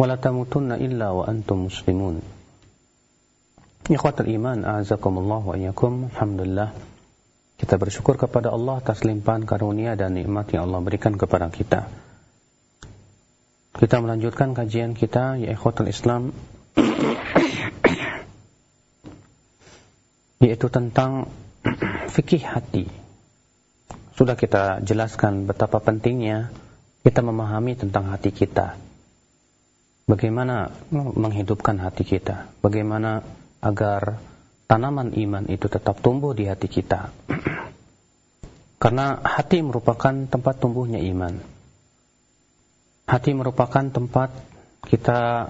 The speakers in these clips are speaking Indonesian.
ولا تموتن إلا وأنتم مسلمون Ikhwatul iman, a'azakumullah wa iyyakum. Alhamdulillah. Kita bersyukur kepada Allah atas limpahan karunia dan nikmat yang Allah berikan kepada kita. Kita melanjutkan kajian kita ya ikhwatul Islam yaitu tentang fikih hati. Sudah kita jelaskan betapa pentingnya kita memahami tentang hati kita bagaimana menghidupkan hati kita, bagaimana agar tanaman iman itu tetap tumbuh di hati kita. Karena hati merupakan tempat tumbuhnya iman. Hati merupakan tempat kita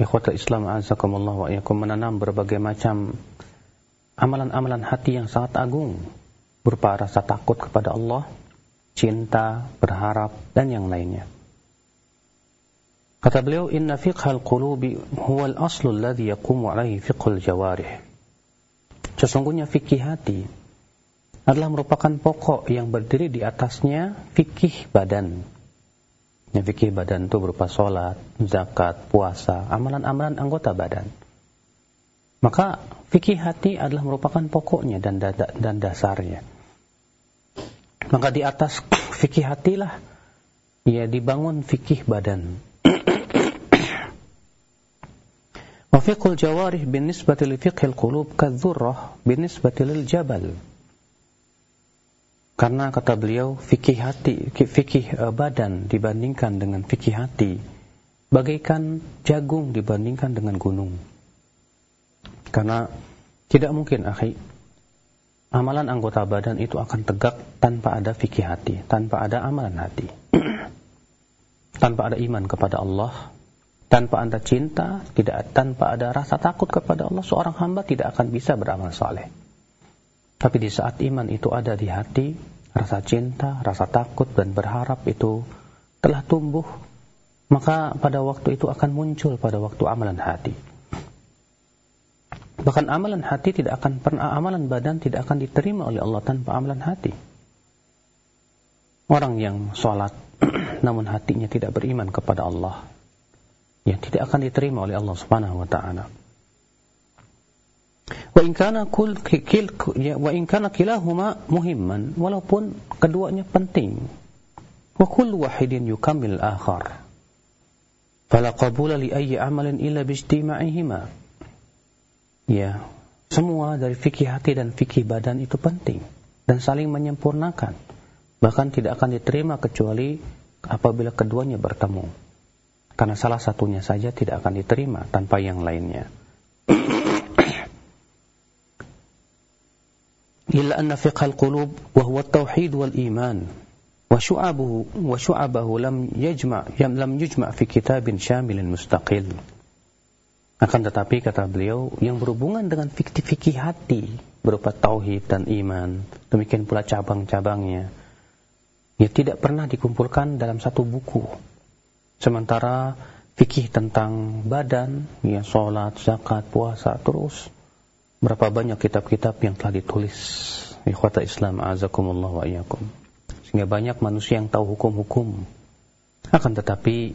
ikhwatul Islam azakumullah wa iyakum menanam berbagai macam amalan-amalan hati yang sangat agung berupa rasa takut kepada Allah, cinta, berharap dan yang lainnya. Kata beliau, "Inna fiqhal qulubi huwa al-aslu alladhi yaqumu alaihi fiqhul jawarih." Sesungguhnya fikih hati adalah merupakan pokok yang berdiri di atasnya fikih badan. Yang fikih badan itu berupa sholat, zakat, puasa, amalan-amalan anggota badan. Maka fikih hati adalah merupakan pokoknya dan dan dasarnya. Maka di atas fikih hatilah ya dibangun fikih badan. وفقه الجوارح بالنسبة لفقه القلوب كالذرة بالنسبة للجبل karena kata beliau fikih hati fikih uh, badan dibandingkan dengan fikih hati bagaikan jagung dibandingkan dengan gunung karena tidak mungkin akhi amalan anggota badan itu akan tegak tanpa ada fikih hati tanpa ada amalan hati tanpa ada iman kepada Allah tanpa anda cinta, tidak tanpa ada rasa takut kepada Allah, seorang hamba tidak akan bisa beramal saleh. Tapi di saat iman itu ada di hati, rasa cinta, rasa takut dan berharap itu telah tumbuh, maka pada waktu itu akan muncul pada waktu amalan hati. Bahkan amalan hati tidak akan pernah amalan badan tidak akan diterima oleh Allah tanpa amalan hati. Orang yang sholat namun hatinya tidak beriman kepada Allah, yang tidak akan diterima oleh Allah Subhanahu wa taala. Wa in kana kul kil ya, wa in kana kilahuma muhimman walaupun keduanya penting. Wa kullu wahidin yukammil akhar. Fala qabula li ayyi amalin illa bijtima'ihima. Ya, semua dari fikih hati dan fikih badan itu penting dan saling menyempurnakan. Bahkan tidak akan diterima kecuali apabila keduanya bertemu. Karena salah satunya saja tidak akan diterima tanpa yang lainnya. Illa anna fiqhal qulub wa huwa tauhid wal iman wa syu'abuhu wa syu'abahu lam yajma' lam yujma' fi kitabin syamilin mustaqil. Akan tetapi kata beliau yang berhubungan dengan fikih-fikih hati berupa tauhid dan iman, demikian pula cabang-cabangnya, ya tidak pernah dikumpulkan dalam satu buku Sementara fikih tentang badan, ya sholat, zakat, puasa, terus berapa banyak kitab-kitab yang telah ditulis. Ikhwata Islam, azakumullah wa iyakum. Sehingga banyak manusia yang tahu hukum-hukum. Akan tetapi,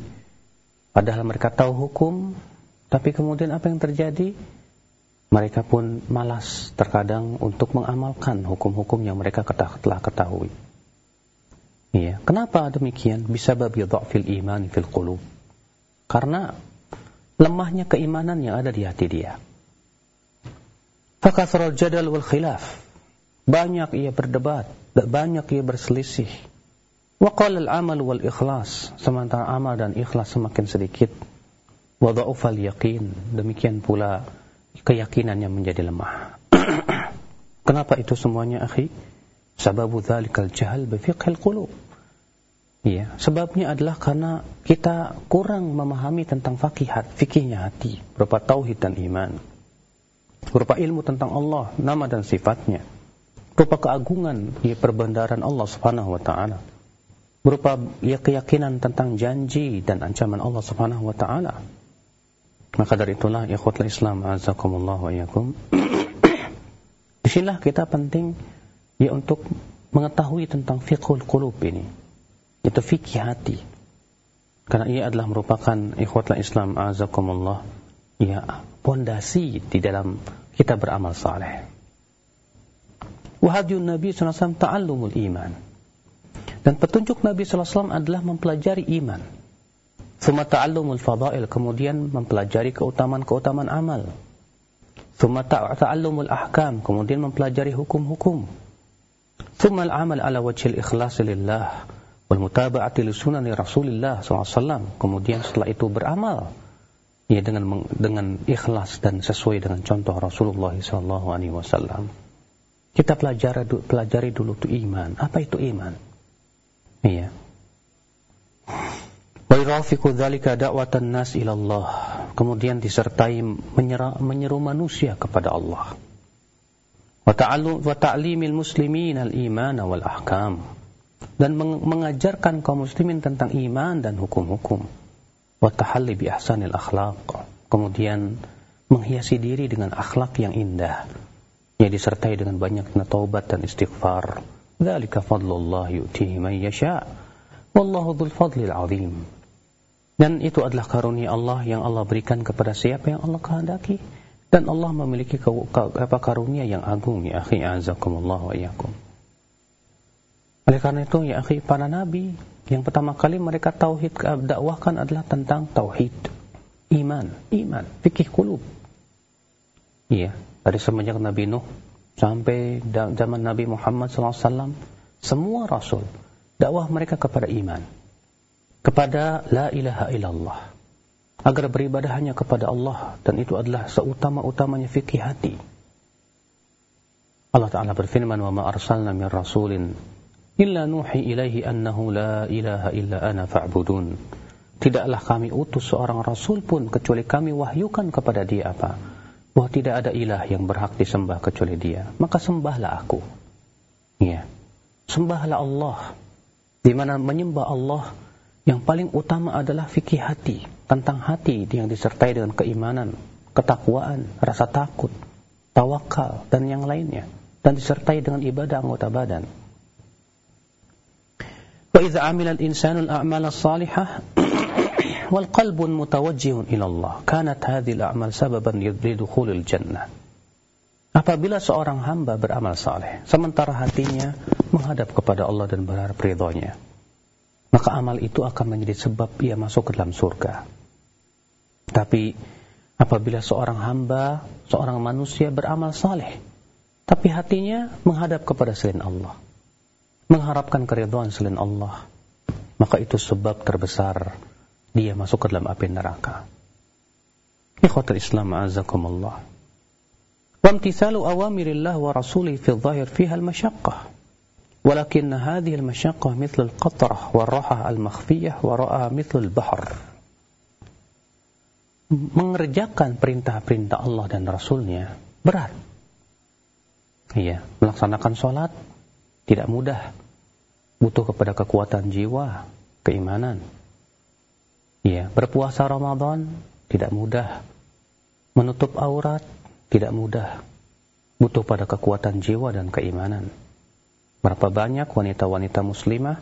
padahal mereka tahu hukum, tapi kemudian apa yang terjadi? Mereka pun malas terkadang untuk mengamalkan hukum-hukum yang mereka telah ketahui. Iya. Kenapa demikian? Bisa babi dha'fil iman fil qulub. Karena lemahnya keimanan yang ada di hati dia. Fakathrul jadal wal khilaf. Banyak ia berdebat, banyak ia berselisih. Wa qala al-amal wal ikhlas. Sementara amal dan ikhlas semakin sedikit. Wa dha'ufal yaqin. Demikian pula keyakinannya menjadi lemah. Kenapa itu semuanya, akhi? Sababu dhalikal jahal bifiqhil qulub. Iya, sebabnya adalah karena kita kurang memahami tentang fakih fikihnya hati, berupa tauhid dan iman. Berupa ilmu tentang Allah, nama dan sifatnya. Berupa keagungan ya, perbendaran Allah Subhanahu wa taala. Berupa ya keyakinan tentang janji dan ancaman Allah Subhanahu wa taala. Maka dari itulah ikhwatul Islam azakumullah wa yakum. Di sinilah kita penting ya untuk mengetahui tentang fiqhul qulub ini itu fikih hati. Karena ia adalah merupakan ikhwatlah Islam azakumullah ya pondasi di dalam kita beramal saleh. Wahadiyun Nabi SAW ta'allumul iman. Dan petunjuk Nabi SAW adalah mempelajari iman. Thumma ta'allumul fadail, kemudian mempelajari keutamaan-keutamaan amal. Thumma ta'allumul ahkam, kemudian mempelajari hukum-hukum. Thumma al-amal ala wajhil ikhlas lillah wal mutaba'ati li sunani Rasulillah SAW. Kemudian setelah itu beramal ya dengan dengan ikhlas dan sesuai dengan contoh Rasulullah SAW. Kita pelajari pelajari dulu itu iman. Apa itu iman? Iya. Wa yurafiqu dzalika da'watan nas ila Allah. Kemudian disertai menyeru manusia kepada Allah. Wa ta'limil muslimin al-iman wal ahkam dan mengajarkan kaum muslimin tentang iman dan hukum-hukum. Wa tahalli bi ahsanil akhlaq. Kemudian menghiasi diri dengan akhlak yang indah. Yang disertai dengan banyak taubat dan istighfar. Dzalika fadlullah yu'tihi man yasha. Wallahu dzul fadlil azim. Dan itu adalah karunia Allah yang Allah berikan kepada siapa yang Allah kehendaki. Dan Allah memiliki karunia yang agung ya akhi azakumullah wa iyakum. Oleh karena itu ya akhi para nabi yang pertama kali mereka tauhid dakwahkan adalah tentang tauhid, iman, iman, fikih kulub. Iya, dari semenjak Nabi Nuh sampai zaman Nabi Muhammad SAW, semua rasul dakwah mereka kepada iman, kepada la ilaha illallah, agar beribadah hanya kepada Allah dan itu adalah seutama-utamanya fikih hati. Allah Taala berfirman, "Wa ma arsalna min rasulin illa nuhi ilaihi annahu la ilaha illa ana fa'budun. Tidaklah kami utus seorang rasul pun kecuali kami wahyukan kepada dia apa? Bahwa tidak ada ilah yang berhak disembah kecuali dia. Maka sembahlah aku. Ya. Sembahlah Allah. Di mana menyembah Allah yang paling utama adalah fikih hati. Tentang hati yang disertai dengan keimanan, ketakwaan, rasa takut, tawakal, dan yang lainnya. Dan disertai dengan ibadah anggota badan. وإذا عمل الإنسان الأعمال الصالحة والقلب متوجه إلى الله كانت هذه الأعمال سببا لدخول الجنة Apabila seorang hamba beramal saleh, sementara hatinya menghadap kepada Allah dan berharap ridhonya, maka amal itu akan menjadi sebab ia masuk ke dalam surga. Tapi apabila seorang hamba, seorang manusia beramal saleh, tapi hatinya menghadap kepada selain Allah, mengharapkan keridhaan selain Allah, maka itu sebab terbesar dia masuk ke dalam api neraka. Ikhwatul Islam azakumullah. وامتثال أوامر الله ورسوله في الظاهر فيها المشقة ولكن هذه المشقة مثل القطرة والراحة المخفية وراء مثل البحر mengerjakan perintah-perintah Allah dan Rasulnya berat. Iya, melaksanakan sholat tidak mudah butuh kepada kekuatan jiwa, keimanan. Ya, berpuasa Ramadan tidak mudah. Menutup aurat tidak mudah. Butuh pada kekuatan jiwa dan keimanan. Berapa banyak wanita-wanita muslimah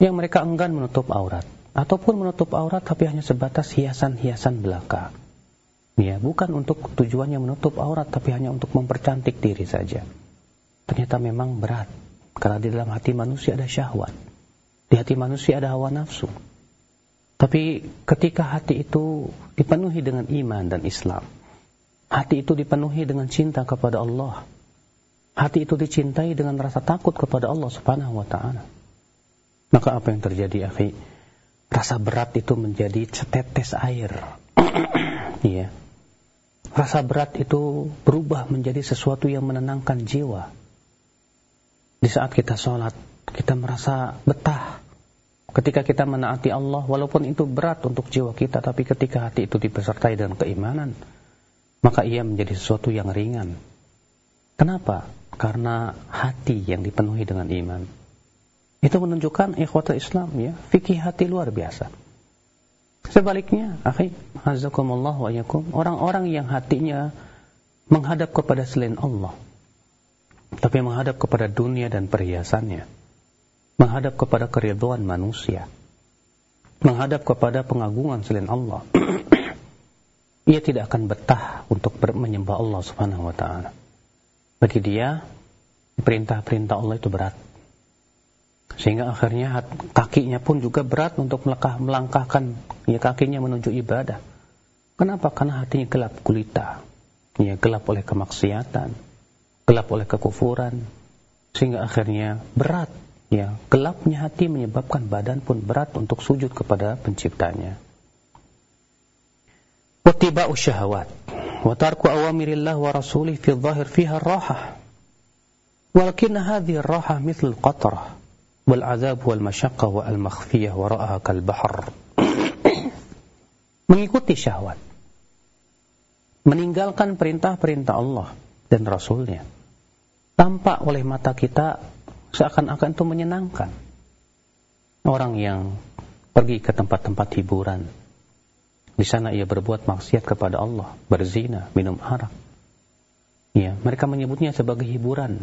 yang mereka enggan menutup aurat ataupun menutup aurat tapi hanya sebatas hiasan-hiasan belaka. Ya, bukan untuk tujuannya menutup aurat tapi hanya untuk mempercantik diri saja. Ternyata memang berat karena di dalam hati manusia ada syahwat. Di hati manusia ada hawa nafsu. Tapi ketika hati itu dipenuhi dengan iman dan Islam, hati itu dipenuhi dengan cinta kepada Allah, hati itu dicintai dengan rasa takut kepada Allah Subhanahu wa taala. Maka apa yang terjadi, akhi? Rasa berat itu menjadi setetes air. Iya. Rasa berat itu berubah menjadi sesuatu yang menenangkan jiwa. Di saat kita sholat, kita merasa betah. Ketika kita menaati Allah, walaupun itu berat untuk jiwa kita, tapi ketika hati itu dipesertai dengan keimanan, maka ia menjadi sesuatu yang ringan. Kenapa? Karena hati yang dipenuhi dengan iman. Itu menunjukkan ikhwatul Islam ya, fikih hati luar biasa. Sebaliknya, akhi, hazakumullah wa orang-orang yang hatinya menghadap kepada selain Allah, tapi menghadap kepada dunia dan perhiasannya, menghadap kepada keriduan manusia, menghadap kepada pengagungan selain Allah, ia tidak akan betah untuk menyembah Allah Subhanahu wa taala. Bagi dia, perintah-perintah Allah itu berat. Sehingga akhirnya kakinya pun juga berat untuk melangkah, melangkahkan ya kakinya menuju ibadah. Kenapa? Karena hatinya gelap gulita. Ya, gelap oleh kemaksiatan, gelap oleh kekufuran. Sehingga akhirnya berat. Ya, gelapnya hati menyebabkan badan pun berat untuk sujud kepada penciptanya. Wattiba'u syahawat wa tarku awamirillah wa rasulih fi dhahir fiha rahah. Walakin hadhihi rahah mithl qatrah wal azab wal masyaqqah wa al makhfiyah wara'aha kal bahr mengikuti syahwat meninggalkan perintah-perintah Allah dan Rasulnya tampak oleh mata kita seakan-akan itu menyenangkan orang yang pergi ke tempat-tempat hiburan di sana ia berbuat maksiat kepada Allah berzina minum arak ya mereka menyebutnya sebagai hiburan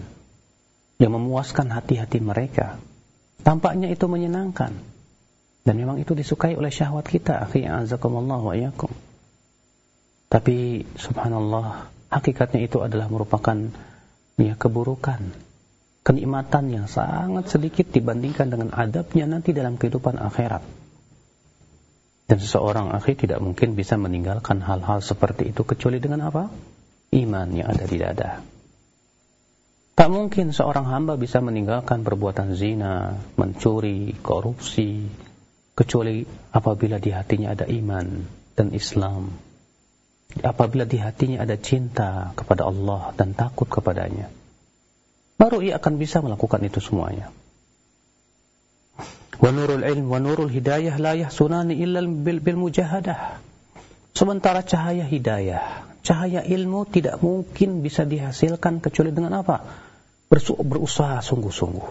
yang memuaskan hati-hati mereka Tampaknya itu menyenangkan. Dan memang itu disukai oleh syahwat kita. Akhi azakumullah wa iyakum. Tapi subhanallah, hakikatnya itu adalah merupakan ya keburukan. Kenikmatan yang sangat sedikit dibandingkan dengan adabnya nanti dalam kehidupan akhirat. Dan seseorang akhi tidak mungkin bisa meninggalkan hal-hal seperti itu kecuali dengan apa? Iman yang ada di dada. Tak mungkin seorang hamba bisa meninggalkan perbuatan zina, mencuri, korupsi, kecuali apabila di hatinya ada iman dan Islam. Apabila di hatinya ada cinta kepada Allah dan takut kepadanya. Baru ia akan bisa melakukan itu semuanya. Wa nurul ilm wa nurul hidayah la yahsunani illa bil, bil mujahadah. Sementara cahaya hidayah, cahaya ilmu tidak mungkin bisa dihasilkan kecuali dengan apa? berusaha sungguh-sungguh.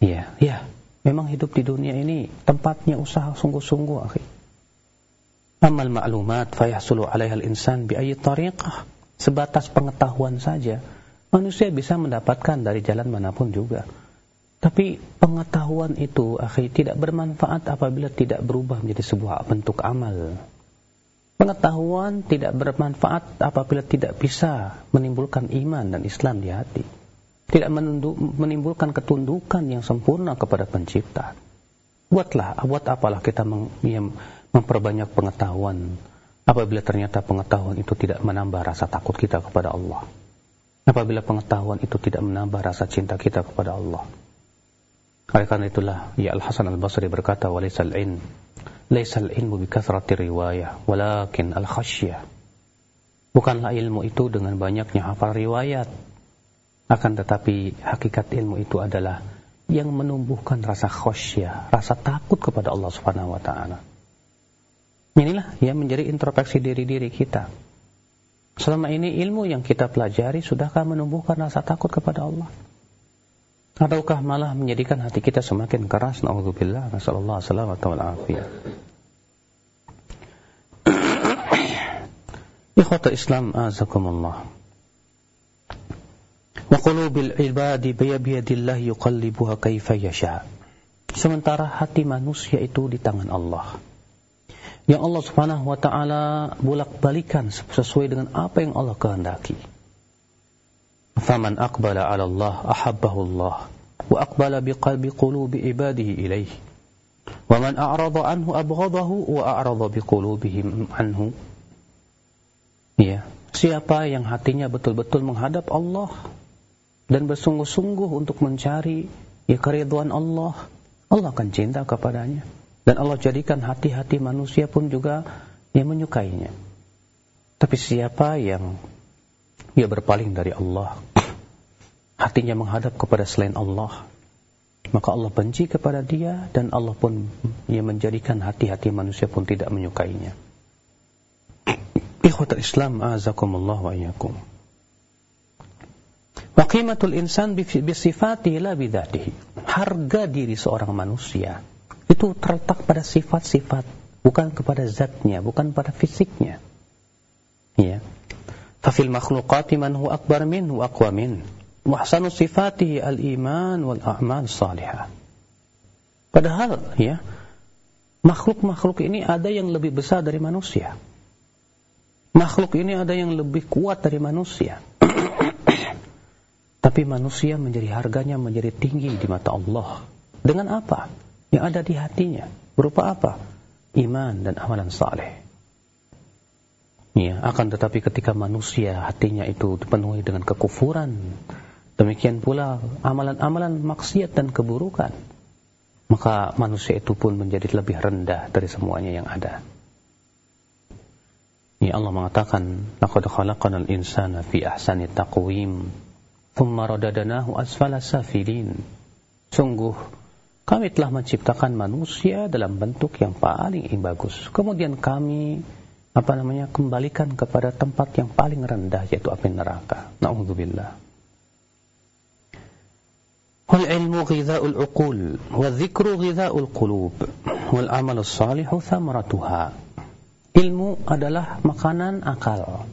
Iya, iya. Memang hidup di dunia ini tempatnya usaha sungguh-sungguh, akhi. Amal ma'lumat fayahsulu 'alaiha al-insan bi ayyi tariqah. Sebatas pengetahuan saja, manusia bisa mendapatkan dari jalan mana pun juga. Tapi pengetahuan itu, akhi, tidak bermanfaat apabila tidak berubah menjadi sebuah bentuk amal. Pengetahuan tidak bermanfaat apabila tidak bisa menimbulkan iman dan Islam di hati. Tidak menimbulkan ketundukan yang sempurna kepada pencipta. Buatlah, buat apalah kita memperbanyak pengetahuan apabila ternyata pengetahuan itu tidak menambah rasa takut kita kepada Allah. Apabila pengetahuan itu tidak menambah rasa cinta kita kepada Allah. Oleh karena itulah, ya Al-Hasan Al-Basri berkata, walisal in Laisal ilmu bikathrati riwayah, walakin al-khasyah. Bukanlah ilmu itu dengan banyaknya hafal riwayat. Akan tetapi hakikat ilmu itu adalah yang menumbuhkan rasa khasyah, rasa takut kepada Allah Subhanahu wa taala. Inilah yang menjadi introspeksi diri-diri kita. Selama ini ilmu yang kita pelajari sudahkah menumbuhkan rasa takut kepada Allah? Ataukah malah menjadikan hati kita semakin keras? Na'udzubillah. Nasallallahu alaihi Ikhwata Islam azakumullah. Wa qulubil ibadi biyadillah yuqallibuha kaifa yasha. Sementara hati manusia itu di tangan Allah yang Allah Subhanahu wa taala bolak-balikan sesuai dengan apa yang Allah kehendaki. Faman aqbala 'ala Allah ahabbahu Allah wa aqbala biqalbi qulubi ibadihi ilayhi. Wa man a'rada anhu abghadahu wa a'rada biqulubihim anhu. Ya, siapa yang hatinya betul-betul menghadap Allah dan bersungguh-sungguh untuk mencari ya keriduan Allah, Allah akan cinta kepadanya. Dan Allah jadikan hati-hati manusia pun juga yang menyukainya. Tapi siapa yang ia berpaling dari Allah, hatinya menghadap kepada selain Allah, maka Allah benci kepada dia dan Allah pun ia menjadikan hati-hati manusia pun tidak menyukainya. Ikhwatul Islam azakumullah wa iyyakum. Wa qimatul insan bi sifatihi la bidatihi. Harga diri seorang manusia itu terletak pada sifat-sifat, bukan kepada zatnya, bukan pada fisiknya. Ya. Fafil makhluqati man huwa akbar minhu aqwa min. Muhsanu sifatihi al-iman wal a'mal salihah. Padahal ya, makhluk-makhluk ini ada yang lebih besar dari manusia. Makhluk ini ada yang lebih kuat dari manusia. Tapi manusia menjadi harganya menjadi tinggi di mata Allah. Dengan apa? Yang ada di hatinya. Berupa apa? Iman dan amalan saleh. Ya, akan tetapi ketika manusia hatinya itu dipenuhi dengan kekufuran, demikian pula amalan-amalan maksiat dan keburukan, maka manusia itu pun menjadi lebih rendah dari semuanya yang ada. Ya Allah mengatakan, "Laqad khalaqanal insana fi ahsani taqwim, thumma radadnahu asfala safilin." Sungguh kami telah menciptakan manusia dalam bentuk yang paling bagus. Kemudian kami apa namanya kembalikan kepada tempat yang paling rendah yaitu api neraka. Nauzubillah. Wal ilmu ghidha'ul uqul, wa dzikru ghidha'ul qulub, wal amalu salihu thamaratuha. Ilmu adalah makanan akal.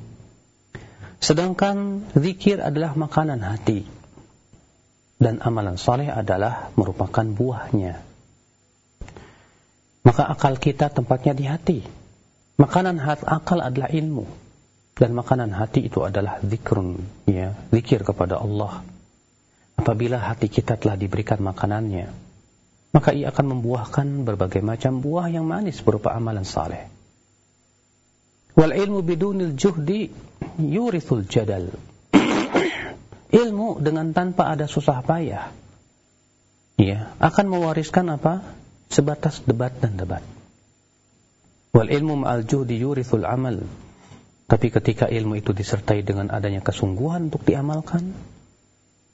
Sedangkan zikir adalah makanan hati. Dan amalan soleh adalah merupakan buahnya. Maka akal kita tempatnya di hati. Makanan hati akal adalah ilmu. Dan makanan hati itu adalah zikrun. Ya, zikir kepada Allah. Apabila hati kita telah diberikan makanannya, maka ia akan membuahkan berbagai macam buah yang manis berupa amalan saleh. Wal ilmu bidunil juhdi yurithul jadal. Ilmu dengan tanpa ada susah payah ya akan mewariskan apa? sebatas debat dan debat. Wal ilmu ma'al juhdi yurithul amal. Tapi ketika ilmu itu disertai dengan adanya kesungguhan untuk diamalkan,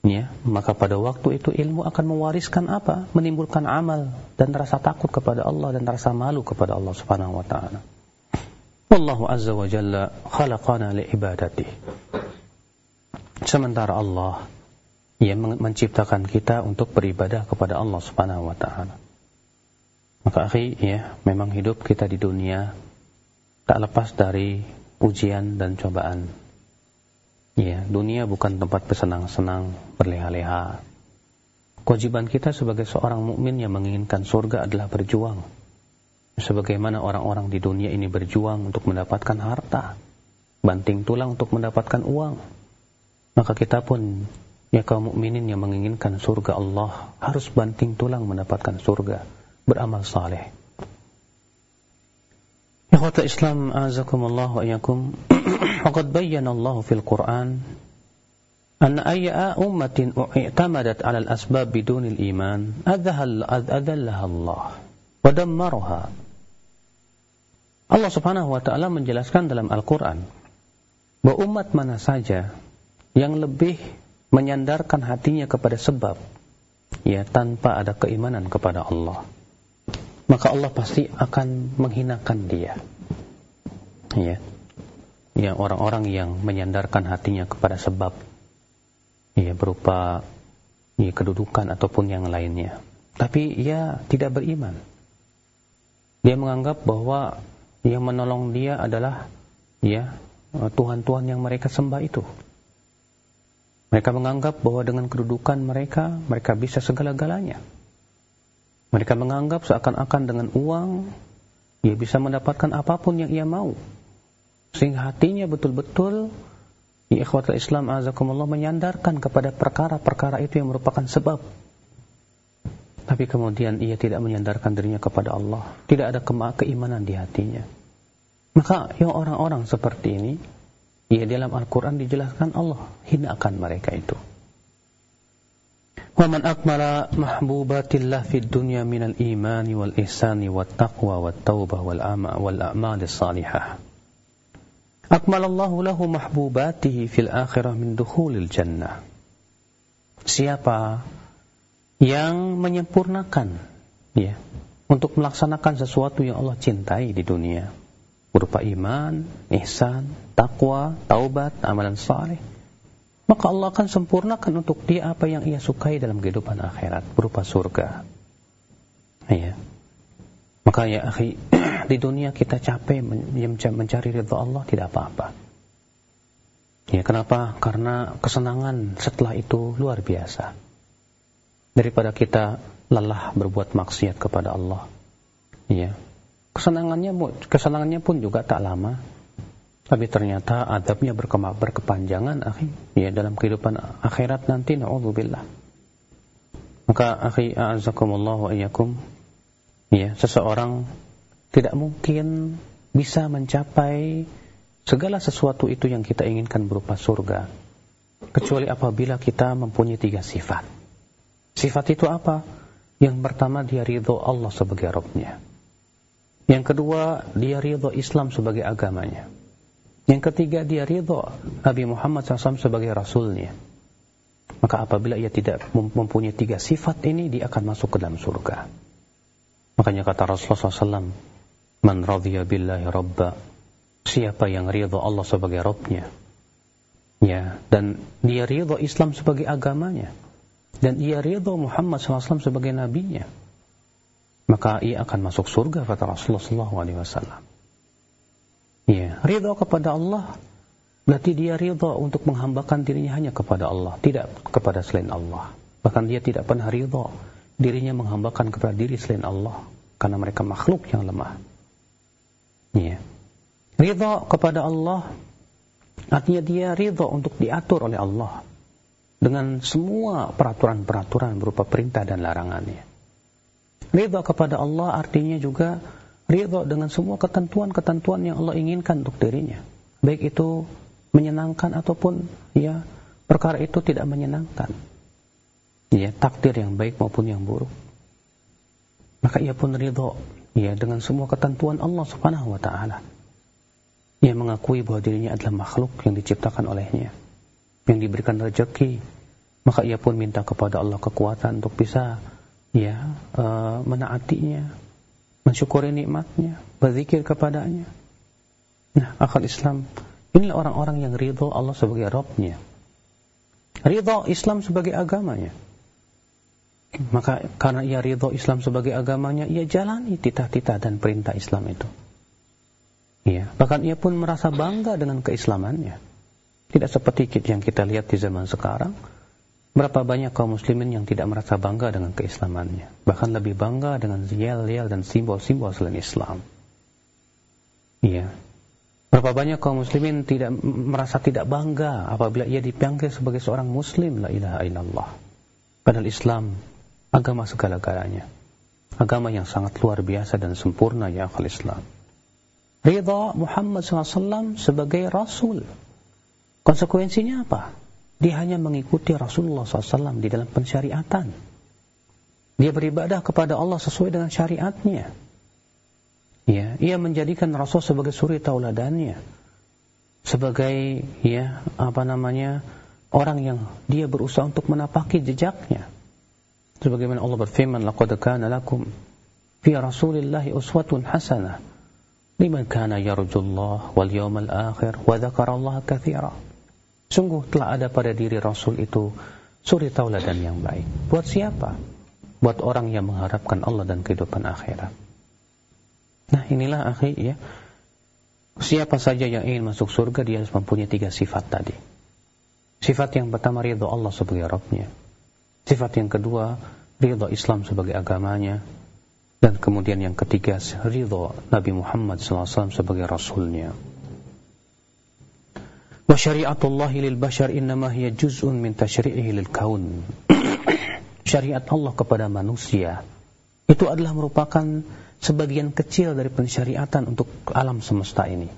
ya, maka pada waktu itu ilmu akan mewariskan apa? Menimbulkan amal dan rasa takut kepada Allah dan rasa malu kepada Allah Subhanahu wa taala. Wallahu azza wa jalla khalaqana liibadatih. Sementara Allah yang menciptakan kita untuk beribadah kepada Allah Subhanahu wa taala. Maka akhi, ya, memang hidup kita di dunia tak lepas dari ujian dan cobaan. Ya, dunia bukan tempat bersenang-senang, berleha-leha. Kewajiban kita sebagai seorang mukmin yang menginginkan surga adalah berjuang sebagaimana orang-orang di dunia ini berjuang untuk mendapatkan harta, banting tulang untuk mendapatkan uang Maka kita pun ya kaum mukminin yang menginginkan surga Allah harus banting tulang mendapatkan surga, beramal saleh. Ikhwata Islam azakumullah wa iyyakum. Faqad bayyana Allah fil Qur'an أن أي أمة اعتمدت على الأسباب بدون الإيمان أذلها الله ودمرها Allah Subhanahu wa taala menjelaskan dalam Al-Qur'an bahwa umat mana saja yang lebih menyandarkan hatinya kepada sebab. Ya tanpa ada keimanan kepada Allah. Maka Allah pasti akan menghinakan dia. Ya. Ya orang-orang yang menyandarkan hatinya kepada sebab. Ya berupa ya, kedudukan ataupun yang lainnya. Tapi ia tidak beriman. Dia menganggap bahwa yang menolong dia adalah ya Tuhan-Tuhan yang mereka sembah itu. Mereka menganggap bahwa dengan kedudukan mereka, mereka bisa segala-galanya. Mereka menganggap seakan-akan dengan uang, ia bisa mendapatkan apa pun yang ia mau. Sehingga hatinya betul-betul, ya ikhwatul Islam azakumullah menyandarkan kepada perkara-perkara itu yang merupakan sebab tapi kemudian ia tidak menyandarkan dirinya kepada Allah. Tidak ada keimanan di hatinya. Maka yang orang-orang seperti ini, Ya dalam Al-Quran dijelaskan Allah hinakan mereka itu. Wa man akmala mahbubatillah fid dunya minal imani wal ihsani wat taqwa wat taubah wal ama wal a'malis salihah. Akmalallahu lahu mahbubatihi fil akhirah min dukhulil jannah. Siapa yang menyempurnakan ya untuk melaksanakan sesuatu yang Allah cintai di dunia berupa iman, ihsan, takwa, taubat, amalan saleh. Maka Allah akan sempurnakan untuk dia apa yang ia sukai dalam kehidupan akhirat berupa surga. Ya. Maka ya akhi, di dunia kita capek mencari ridha Allah tidak apa-apa. Ya, kenapa? Karena kesenangan setelah itu luar biasa. Daripada kita lelah berbuat maksiat kepada Allah. Ya. Kesenangannya kesenangannya pun juga tak lama. Tapi ternyata adabnya berkepanjangan akhi, ya dalam kehidupan akhirat nanti naudzubillah. Maka akhi a'azakumullah wa iyyakum ya seseorang tidak mungkin bisa mencapai segala sesuatu itu yang kita inginkan berupa surga kecuali apabila kita mempunyai tiga sifat. Sifat itu apa? Yang pertama dia ridho Allah sebagai Rabbnya. Yang kedua dia ridho Islam sebagai agamanya. Yang ketiga dia ridho Nabi Muhammad SAW sebagai Rasulnya. Maka apabila ia tidak mempunyai tiga sifat ini dia akan masuk ke dalam surga. Makanya kata Rasulullah SAW, Man radhiya billahi rabba, siapa yang ridho Allah sebagai Rabbnya, ya, dan dia ridho Islam sebagai agamanya, dan ia ridho Muhammad SAW sebagai nabinya, maka ia akan masuk surga kata Rasulullah SAW. Ya, ridho kepada Allah berarti dia ridho untuk menghambakan dirinya hanya kepada Allah, tidak kepada selain Allah. Bahkan dia tidak pernah ridho dirinya menghambakan kepada diri selain Allah karena mereka makhluk yang lemah. Ya. Ridha kepada Allah artinya dia ridha untuk diatur oleh Allah dengan semua peraturan-peraturan berupa perintah dan larangannya. Ridha kepada Allah artinya juga ridha dengan semua ketentuan-ketentuan yang Allah inginkan untuk dirinya. Baik itu menyenangkan ataupun ya perkara itu tidak menyenangkan. Ya takdir yang baik maupun yang buruk. Maka ia pun ridho ya dengan semua ketentuan Allah Subhanahu wa taala. Ia mengakui bahwa dirinya adalah makhluk yang diciptakan olehnya yang diberikan rezeki. Maka ia pun minta kepada Allah kekuatan untuk bisa ya uh, menaatinya mensyukuri nikmatnya berzikir kepadanya nah akal Islam inilah orang-orang yang ridho Allah sebagai Rabbnya ridho Islam sebagai agamanya maka karena ia ridho Islam sebagai agamanya, ia jalani titah-titah dan perintah Islam itu. Ya, bahkan ia pun merasa bangga dengan keislamannya. Tidak seperti yang kita lihat di zaman sekarang. Berapa banyak kaum muslimin yang tidak merasa bangga dengan keislamannya. Bahkan lebih bangga dengan yel-yel dan simbol-simbol selain Islam. Iya. Berapa banyak kaum muslimin tidak merasa tidak bangga apabila ia dipanggil sebagai seorang muslim la ilaha illallah. Padahal Islam agama segala-galanya. Agama yang sangat luar biasa dan sempurna ya akal Islam. Ridha Muhammad SAW sebagai Rasul. Konsekuensinya apa? Dia hanya mengikuti Rasulullah SAW di dalam pensyariatan. Dia beribadah kepada Allah sesuai dengan syariatnya. Ya, ia menjadikan Rasul sebagai suri tauladannya. Sebagai ya, apa namanya? orang yang dia berusaha untuk menapaki jejaknya. Sebagaimana Allah berfirman, "Laqad kana lakum fi Rasulillahi uswatun hasanah liman kana yarjullah wal yawmal akhir wa dzakarallaha katsira." Sungguh telah ada pada diri Rasul itu suri tauladan yang baik. Buat siapa? Buat orang yang mengharapkan Allah dan kehidupan akhirat. Nah, inilah akhi ya. Siapa saja yang ingin masuk surga dia harus mempunyai tiga sifat tadi. Sifat yang pertama ridho Allah sebagai Rabbnya. Sifat yang kedua, ridho Islam sebagai agamanya. Dan kemudian yang ketiga, ridho Nabi Muhammad SAW sebagai Rasulnya. Wa syariatullahi lil bashar innama hiya juz'un min tashri'ihi lil kaun. Syariat Allah kepada manusia itu adalah merupakan sebagian kecil dari pensyariatan untuk alam semesta ini.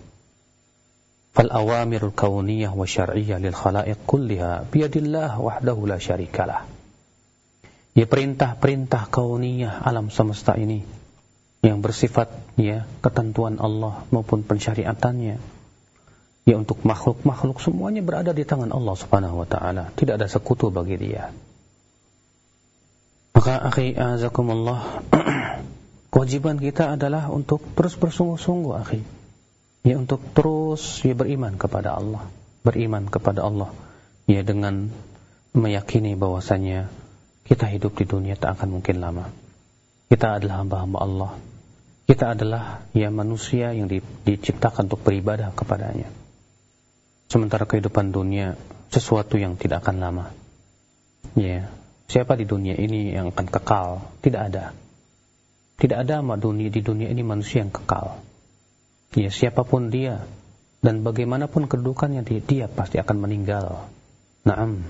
Fal awamirul kauniyah wa syar'iyyah lil khalaiq kulliha biyadillah wahdahu la syarikalah ya perintah-perintah kauniyah alam semesta ini yang bersifat ya ketentuan Allah maupun pensyariatannya ya untuk makhluk-makhluk semuanya berada di tangan Allah Subhanahu wa taala tidak ada sekutu bagi dia Maka akhi azakumullah kewajiban kita adalah untuk terus bersungguh-sungguh akhi. Ya untuk terus ya beriman kepada Allah, beriman kepada Allah. Ya dengan meyakini bahwasanya kita hidup di dunia tak akan mungkin lama. Kita adalah hamba-hamba Allah. Kita adalah ya manusia yang di, diciptakan untuk beribadah kepadanya. Sementara kehidupan dunia sesuatu yang tidak akan lama. Ya, Siapa di dunia ini yang akan kekal? Tidak ada. Tidak ada dunia di dunia ini manusia yang kekal. Ya, siapa pun dia dan bagaimanapun kedudukannya dia, dia pasti akan meninggal. Naam.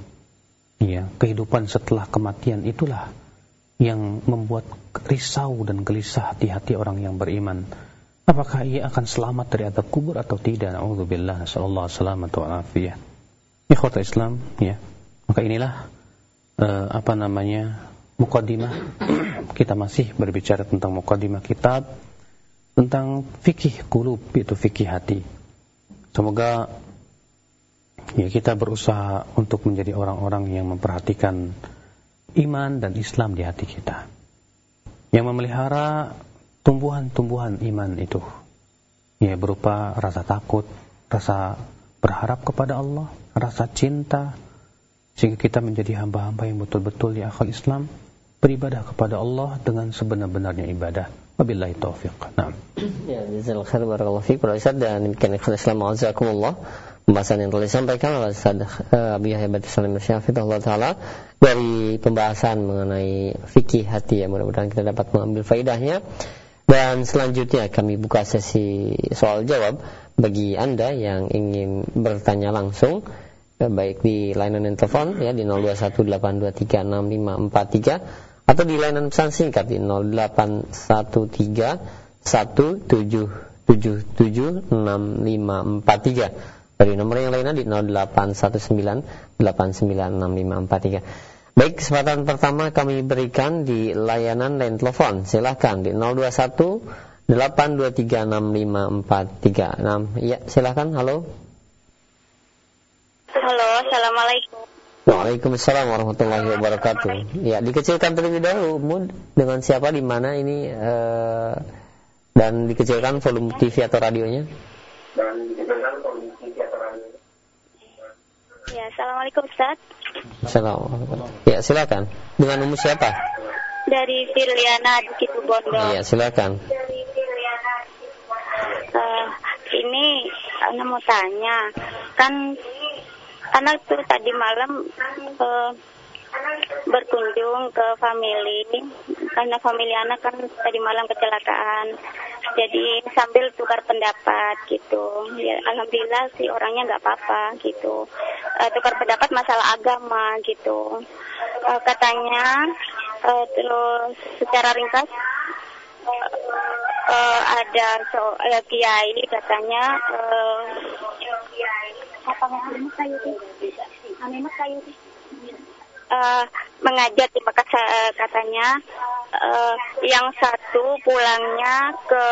Ya, kehidupan setelah kematian itulah yang membuat risau dan gelisah hati-hati orang yang beriman. Apakah ia akan selamat dari adab kubur atau tidak? Alhamdulillah, sallallahu alaihi wasallam Ikhwata Islam, ya. Maka inilah uh, apa namanya mukadimah kita masih berbicara tentang mukadimah kitab tentang fikih kulub itu fikih hati. Semoga ya kita berusaha untuk menjadi orang-orang yang memperhatikan iman dan Islam di hati kita. Yang memelihara tumbuhan-tumbuhan iman itu ya berupa rasa takut rasa berharap kepada Allah rasa cinta sehingga kita menjadi hamba-hamba yang betul-betul di akal Islam beribadah kepada Allah dengan sebenar-benarnya ibadah. Wabillahi taufiq. Nah. Ya, jazakallahu khair barakallahu fiik para Ustaz dan demikian ikhwan Islam azakumullah. Pembahasan yang telah disampaikan oleh Ustaz uh, Abu Yahya Batis Salim Allah taala dari pembahasan mengenai fikih hati ya mudah-mudahan kita dapat mengambil faidahnya. Dan selanjutnya kami buka sesi soal jawab. Bagi Anda yang ingin bertanya langsung ya, baik di layanan telepon ya di 0218236543 atau di layanan pesan singkat di 081317776543 dari nomor yang lainnya di 0819896543 Baik, kesempatan pertama kami berikan di layanan line telepon. Silahkan di 021 8236543. Ya, silahkan. Halo. Halo, Assalamualaikum. Waalaikumsalam warahmatullahi wabarakatuh. Ya, dikecilkan terlebih dahulu, Mud. Dengan siapa, di mana ini, uh, dan dikecilkan volume TV atau radionya? Dan dikecilkan volume TV atau radionya. Ya, Assalamualaikum Ustaz. Assalamualaikum. Ya, silakan. Dengan umur siapa? Dari Firliana di Bondo. Iya, silakan. Uh, ini Ana mau tanya, kan anak tuh tadi malam uh, berkunjung ke family. Karena family anak kan tadi malam kecelakaan. Jadi sambil tukar pendapat gitu. Ya alhamdulillah si orangnya nggak apa-apa gitu. Uh, tukar pendapat masalah agama gitu. Uh, katanya uh, terus secara ringkas uh, ada so, uh, kiai katanya uh, apa namanya? Kayu namanya kayu uh, mengajar di Mekah uh, katanya uh, yang satu pulangnya ke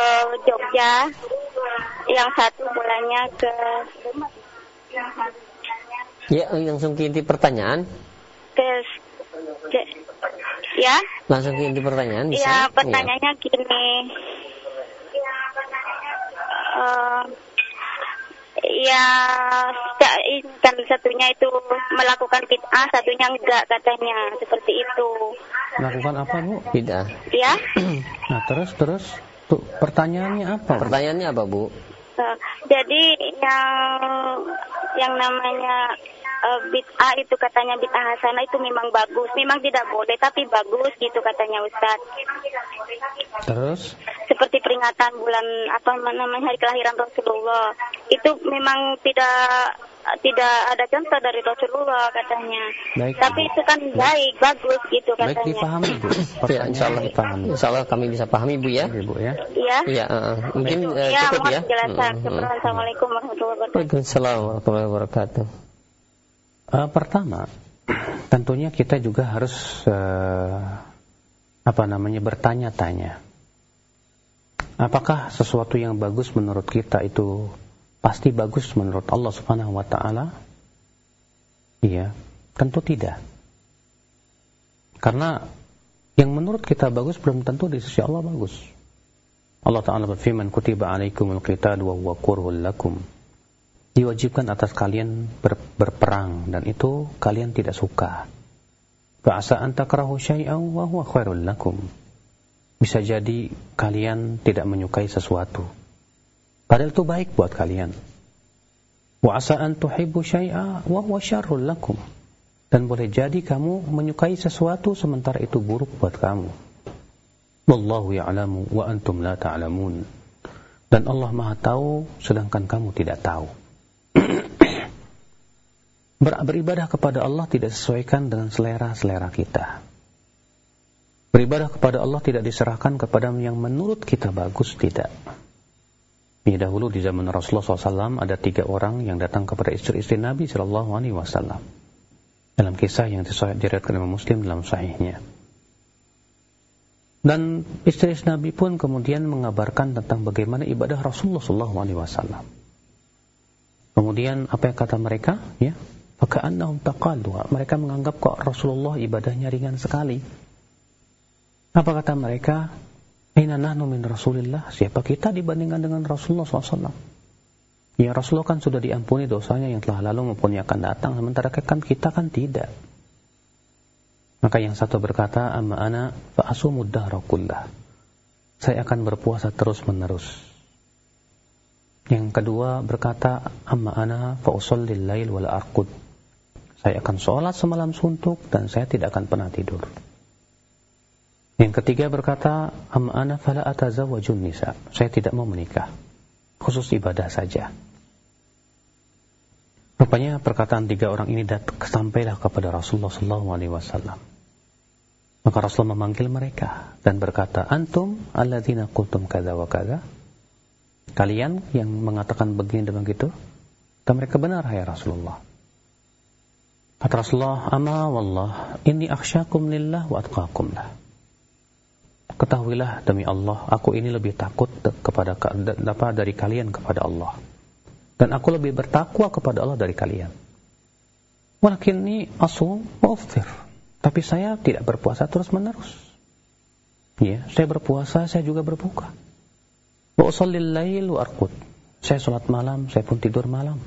Jogja yang satu pulangnya ke ya langsung ke inti pertanyaan. Ke, ke ya? Langsung ke inti pertanyaan bisa? Ya pertanyaannya ya. gini. Uh, ya kan satunya itu melakukan bid'ah, satunya enggak katanya seperti itu. Melakukan apa bu? Bid'ah. Ya. nah terus terus tuh pertanyaannya apa? Pertanyaannya apa bu? Uh, jadi yang yang namanya uh, bid'ah itu katanya bid'ah hasanah itu memang bagus. Memang tidak boleh tapi bagus gitu katanya Ustaz. Terus? Seperti peringatan bulan apa namanya hari kelahiran Rasulullah. Itu memang tidak tidak ada contoh dari Rasulullah katanya. Baik, Tapi itu kan baik, bagus gitu katanya. Baik dipahami Bu. ya, insya Allah dipahami. Insya Allah kami bisa pahami Bu ya. Bu ya. Iya. Iya. Uh, mungkin uh, ya, cukup ya. Penjelasan. Hmm, hmm. Assalamualaikum warahmatullahi wabarakatuh. Waalaikumsalam warahmatullahi wabarakatuh. Uh, pertama, tentunya kita juga harus uh, apa namanya bertanya-tanya. Apakah sesuatu yang bagus menurut kita itu pasti bagus menurut Allah Subhanahu wa taala? Iya, tentu tidak. Karena Yang menurut kita bagus belum tentu di sisi Allah bagus. Allah Ta'ala berfirman, Kutiba alaikumul qital wa huwa kurhul lakum. Diwajibkan atas kalian ber, berperang, dan itu kalian tidak suka. Fa'asa antakrahu syai'an wa huwa khairul lakum. Bisa jadi kalian tidak menyukai sesuatu. Padahal itu baik buat kalian. Wa asa an tuhibbu syai'a wa huwa syarrul lakum. Dan boleh jadi kamu menyukai sesuatu sementara itu buruk buat kamu. Wallahu ya'lamu wa antum la ta'lamun. Dan Allah Maha tahu sedangkan kamu tidak tahu. Ber beribadah kepada Allah tidak sesuaikan dengan selera-selera kita. Beribadah kepada Allah tidak diserahkan kepada yang menurut kita bagus, tidak. Ini dahulu di zaman Rasulullah SAW ada tiga orang yang datang kepada istri-istri Nabi Shallallahu Alaihi Wasallam dalam kisah yang diriwayatkan oleh Muslim dalam sahihnya. Dan istri-istri Nabi pun kemudian mengabarkan tentang bagaimana ibadah Rasulullah Wasallam. Kemudian apa yang kata mereka? Ya, annahum taqallu. Mereka menganggap kok Rasulullah ibadahnya ringan sekali. Apa kata mereka? Aina nahnu min Rasulillah? Siapa kita dibandingkan dengan Rasulullah SAW? Ya Rasulullah kan sudah diampuni dosanya yang telah lalu maupun yang akan datang. Sementara kan kita kan tidak. Maka yang satu berkata, Amma ana fa'asumu dahrakullah. Saya akan berpuasa terus menerus. Yang kedua berkata, Amma ana fa'usallil lail wal arqud. Saya akan sholat semalam suntuk dan saya tidak akan pernah tidur. Yang ketiga berkata, Am ana fala atazawwajun nisa. Saya tidak mau menikah. Khusus ibadah saja. Rupanya perkataan tiga orang ini datang sampailah kepada Rasulullah SAW. Maka Rasulullah memanggil mereka dan berkata, Antum alladzina qultum kada wa. Kalian yang mengatakan begini dan begitu, dan mereka benar ya Rasulullah. Kata Rasulullah, Ama wallah, inni akhsyakum lillah wa atqakum lah. Ketahuilah demi Allah, aku ini lebih takut kepada apa dari kalian kepada Allah. Dan aku lebih bertakwa kepada Allah dari kalian. Walakin ini asum waftir. Tapi saya tidak berpuasa terus-menerus. Ya, saya berpuasa, saya juga berbuka. Wa usallil lail wa arqud. Saya salat malam, saya pun tidur malam.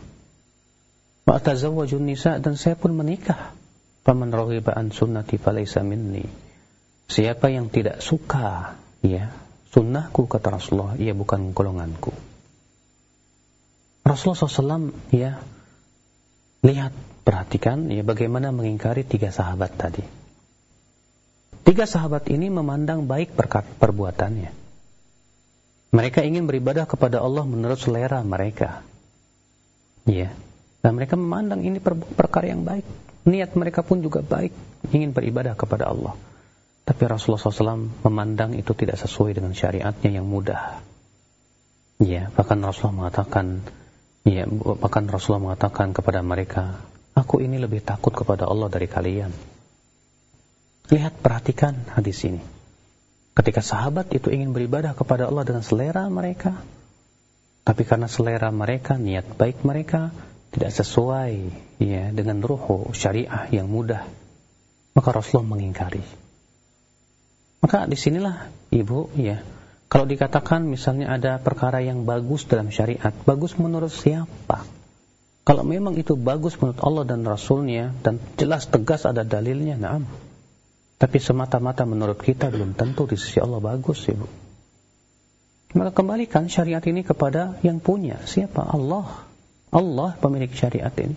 Wa atazawwajun nisa dan saya pun menikah. Faman raghiba an sunnati falaysa minni Siapa yang tidak suka ya sunnahku kata Rasulullah, ia bukan golonganku. Rasulullah SAW ya lihat perhatikan ya bagaimana mengingkari tiga sahabat tadi. Tiga sahabat ini memandang baik perbuatannya. Mereka ingin beribadah kepada Allah menurut selera mereka. Ya. Dan mereka memandang ini perkara yang baik. Niat mereka pun juga baik, ingin beribadah kepada Allah. Tapi Rasulullah SAW memandang itu tidak sesuai dengan syariatnya yang mudah. Ya, bahkan Rasulullah mengatakan, ya, bahkan Rasulullah mengatakan kepada mereka, aku ini lebih takut kepada Allah dari kalian. Lihat, perhatikan hadis ini. Ketika sahabat itu ingin beribadah kepada Allah dengan selera mereka, tapi karena selera mereka, niat baik mereka tidak sesuai ya dengan ruh syariah yang mudah, maka Rasulullah mengingkari. Maka di sinilah ibu ya, kalau dikatakan misalnya ada perkara yang bagus dalam syariat, bagus menurut siapa? Kalau memang itu bagus menurut Allah dan Rasulnya dan jelas tegas ada dalilnya, naam. Tapi semata-mata menurut kita belum tentu di sisi Allah bagus, ibu. Maka kembalikan syariat ini kepada yang punya. Siapa? Allah. Allah pemilik syariat ini.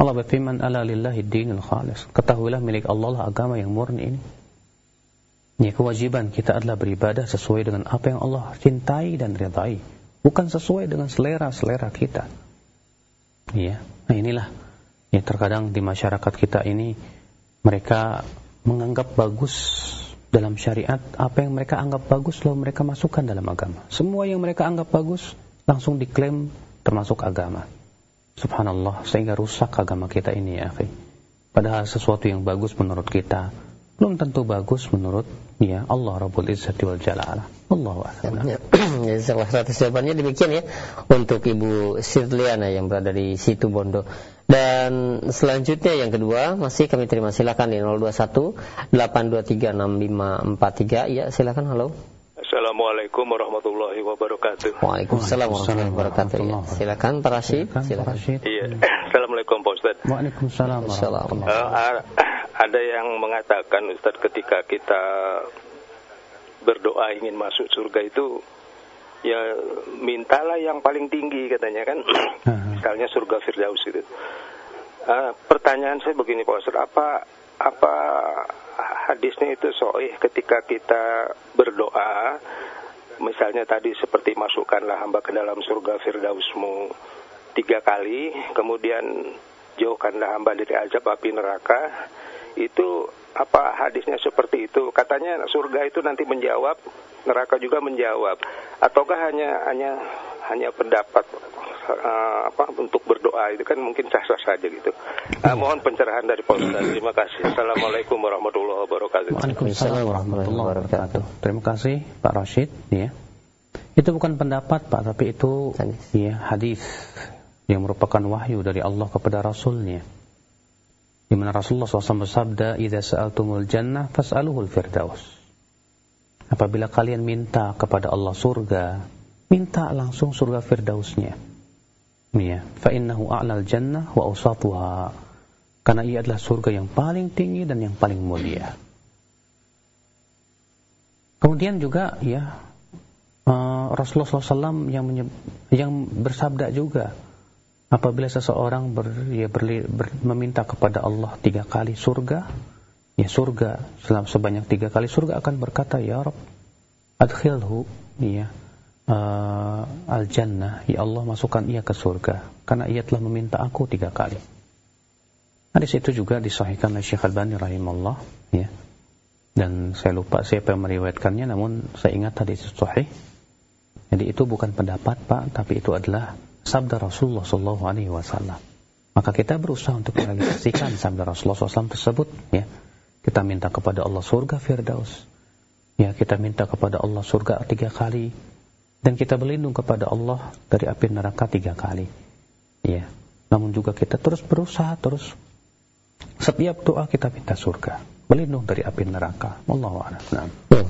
Allah berfirman, Ala lillahi dinul khalis. Ketahuilah milik Allah lah agama yang murni ini. Ya, kewajiban kita adalah beribadah sesuai dengan apa yang Allah cintai dan ridai, bukan sesuai dengan selera-selera kita. Ya, nah inilah ya terkadang di masyarakat kita ini mereka menganggap bagus dalam syariat apa yang mereka anggap bagus lalu mereka masukkan dalam agama. Semua yang mereka anggap bagus langsung diklaim termasuk agama. Subhanallah, sehingga rusak agama kita ini ya, akhi. Padahal sesuatu yang bagus menurut kita belum tentu bagus menurut ya Allah Rabbul Izzati wal Jalala. Allah ya, ya, atas jawabannya demikian ya untuk Ibu Sirliana yang berada di situ Bondo. Dan selanjutnya yang kedua masih kami terima silakan di 021 823 6543. Ya, silakan halo. Assalamualaikum warahmatullahi wabarakatuh. Waalaikumsalam warahmatullahi wabarakatuh. Ya. Silakan Pak Rashid. Silakan. Iya. Assalamualaikum Pak Ustaz. Waalaikumsalam warahmatullahi Uh, ada yang mengatakan Ustaz ketika kita berdoa ingin masuk surga itu ya mintalah yang paling tinggi katanya kan. Misalnya surga Firdaus itu. Uh, pertanyaan saya begini Pak Ustaz, apa apa hadisnya itu soih ketika kita berdoa misalnya tadi seperti masukkanlah hamba ke dalam surga firdausmu tiga kali kemudian jauhkanlah hamba dari azab api neraka itu apa hadisnya seperti itu katanya surga itu nanti menjawab neraka juga menjawab ataukah hanya hanya hanya pendapat uh, apa untuk berdoa itu kan mungkin sah-sah saja gitu. Uh, mohon pencerahan dari Pak Ustaz. Terima kasih. Assalamualaikum warahmatullahi wabarakatuh. Waalaikumsalam warahmatullahi wabarakatuh. Terima kasih Pak Rashid ya. Itu bukan pendapat Pak, tapi itu hadis. ya hadis yang merupakan wahyu dari Allah kepada Rasulnya. Di mana Rasulullah SAW bersabda, "Idza sa'altumul jannah fas'aluhul firdaus." Apabila kalian minta kepada Allah surga, minta langsung surga firdausnya. Ya, fa innahu a'lal jannah wa awsatuha. Karena ia adalah surga yang paling tinggi dan yang paling mulia. Kemudian juga ya uh, Rasulullah SAW yang yang bersabda juga apabila seseorang ber, ya, berli, ber, meminta kepada Allah tiga kali surga, ya surga selama sebanyak tiga kali surga akan berkata ya Rob adkhilhu ya uh, al jannah ya Allah masukkan ia ke surga karena ia telah meminta aku tiga kali. Hadis itu juga disahihkan oleh Syekh Al-Bani rahimahullah ya. Dan saya lupa siapa yang meriwayatkannya namun saya ingat itu sahih. Jadi itu bukan pendapat Pak, tapi itu adalah sabda Rasulullah sallallahu alaihi wasallam. Maka kita berusaha untuk merealisasikan sabda Rasulullah SAW tersebut ya. Kita minta kepada Allah surga Firdaus. Ya, kita minta kepada Allah surga tiga kali dan kita berlindung kepada Allah dari api neraka tiga kali. Ya. Namun juga kita terus berusaha terus setiap doa kita minta surga, berlindung dari api neraka. Wallahu a'lam. Ya,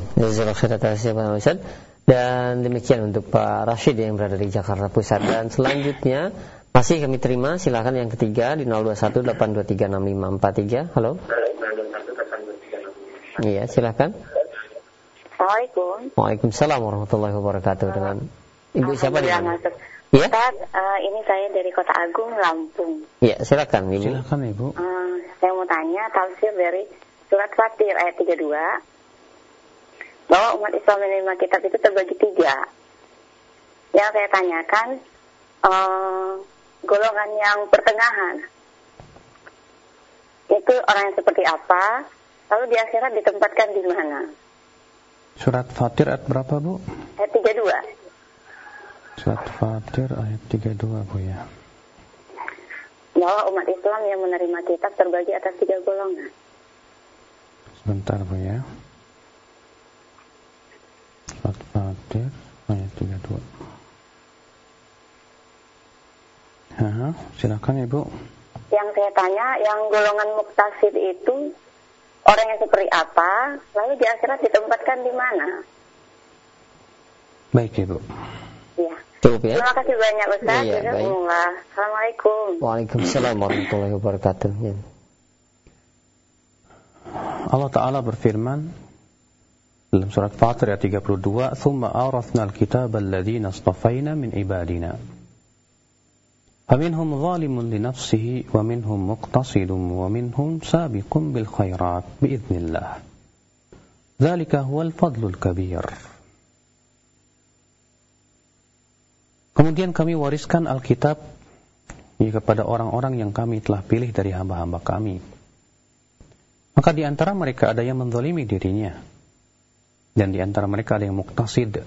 dan demikian untuk Pak Rashid yang berada di Jakarta Pusat dan selanjutnya masih kami terima silakan yang ketiga di 0218236543. Halo. Iya, silakan. Assalamualaikum. Waalaikumsalam warahmatullahi wabarakatuh dengan Ibu siapa di mana? Ya. Ustaz, uh, ini saya dari Kota Agung, Lampung. Ya, silakan Ibu. Silakan Ibu. Uh, saya mau tanya tafsir dari surat Fatir ayat 32 bahwa umat Islam menerima kitab itu terbagi tiga. Yang saya tanyakan uh, golongan yang pertengahan itu orang yang seperti apa? Lalu di akhirat ditempatkan di mana? Surat Fatir ayat berapa Bu? Ayat 32. Surat Fatir ayat 32 Bu ya. Bahwa umat Islam yang menerima kitab terbagi atas tiga golongan. Sebentar Bu ya. Surat Fatir ayat 32. Ha, silakan Ibu. Yang saya tanya, yang golongan muktasid itu orang yang seperti apa, lalu di akhirat ditempatkan di mana? Baik Ibu. Ya. Cukup ya. Terima kasih banyak Ustaz. Iya, baik. Assalamualaikum. Waalaikumsalam warahmatullahi wabarakatuh. Ya. Allah Ta'ala berfirman dalam surat Fatir ayat 32, "Tsumma awrathna al-kitaba alladhina istafaina min ibadina." فمنهم ظالم لنفسه ومنهم مقتصد ومنهم سابق بالخيرات بإذن الله ذلك هو الفضل الكبير Kemudian kami wariskan Alkitab ya, kepada orang-orang yang kami telah pilih dari hamba-hamba kami. Maka di antara mereka ada yang menzalimi dirinya. dan di antara mereka ada yang muktasid.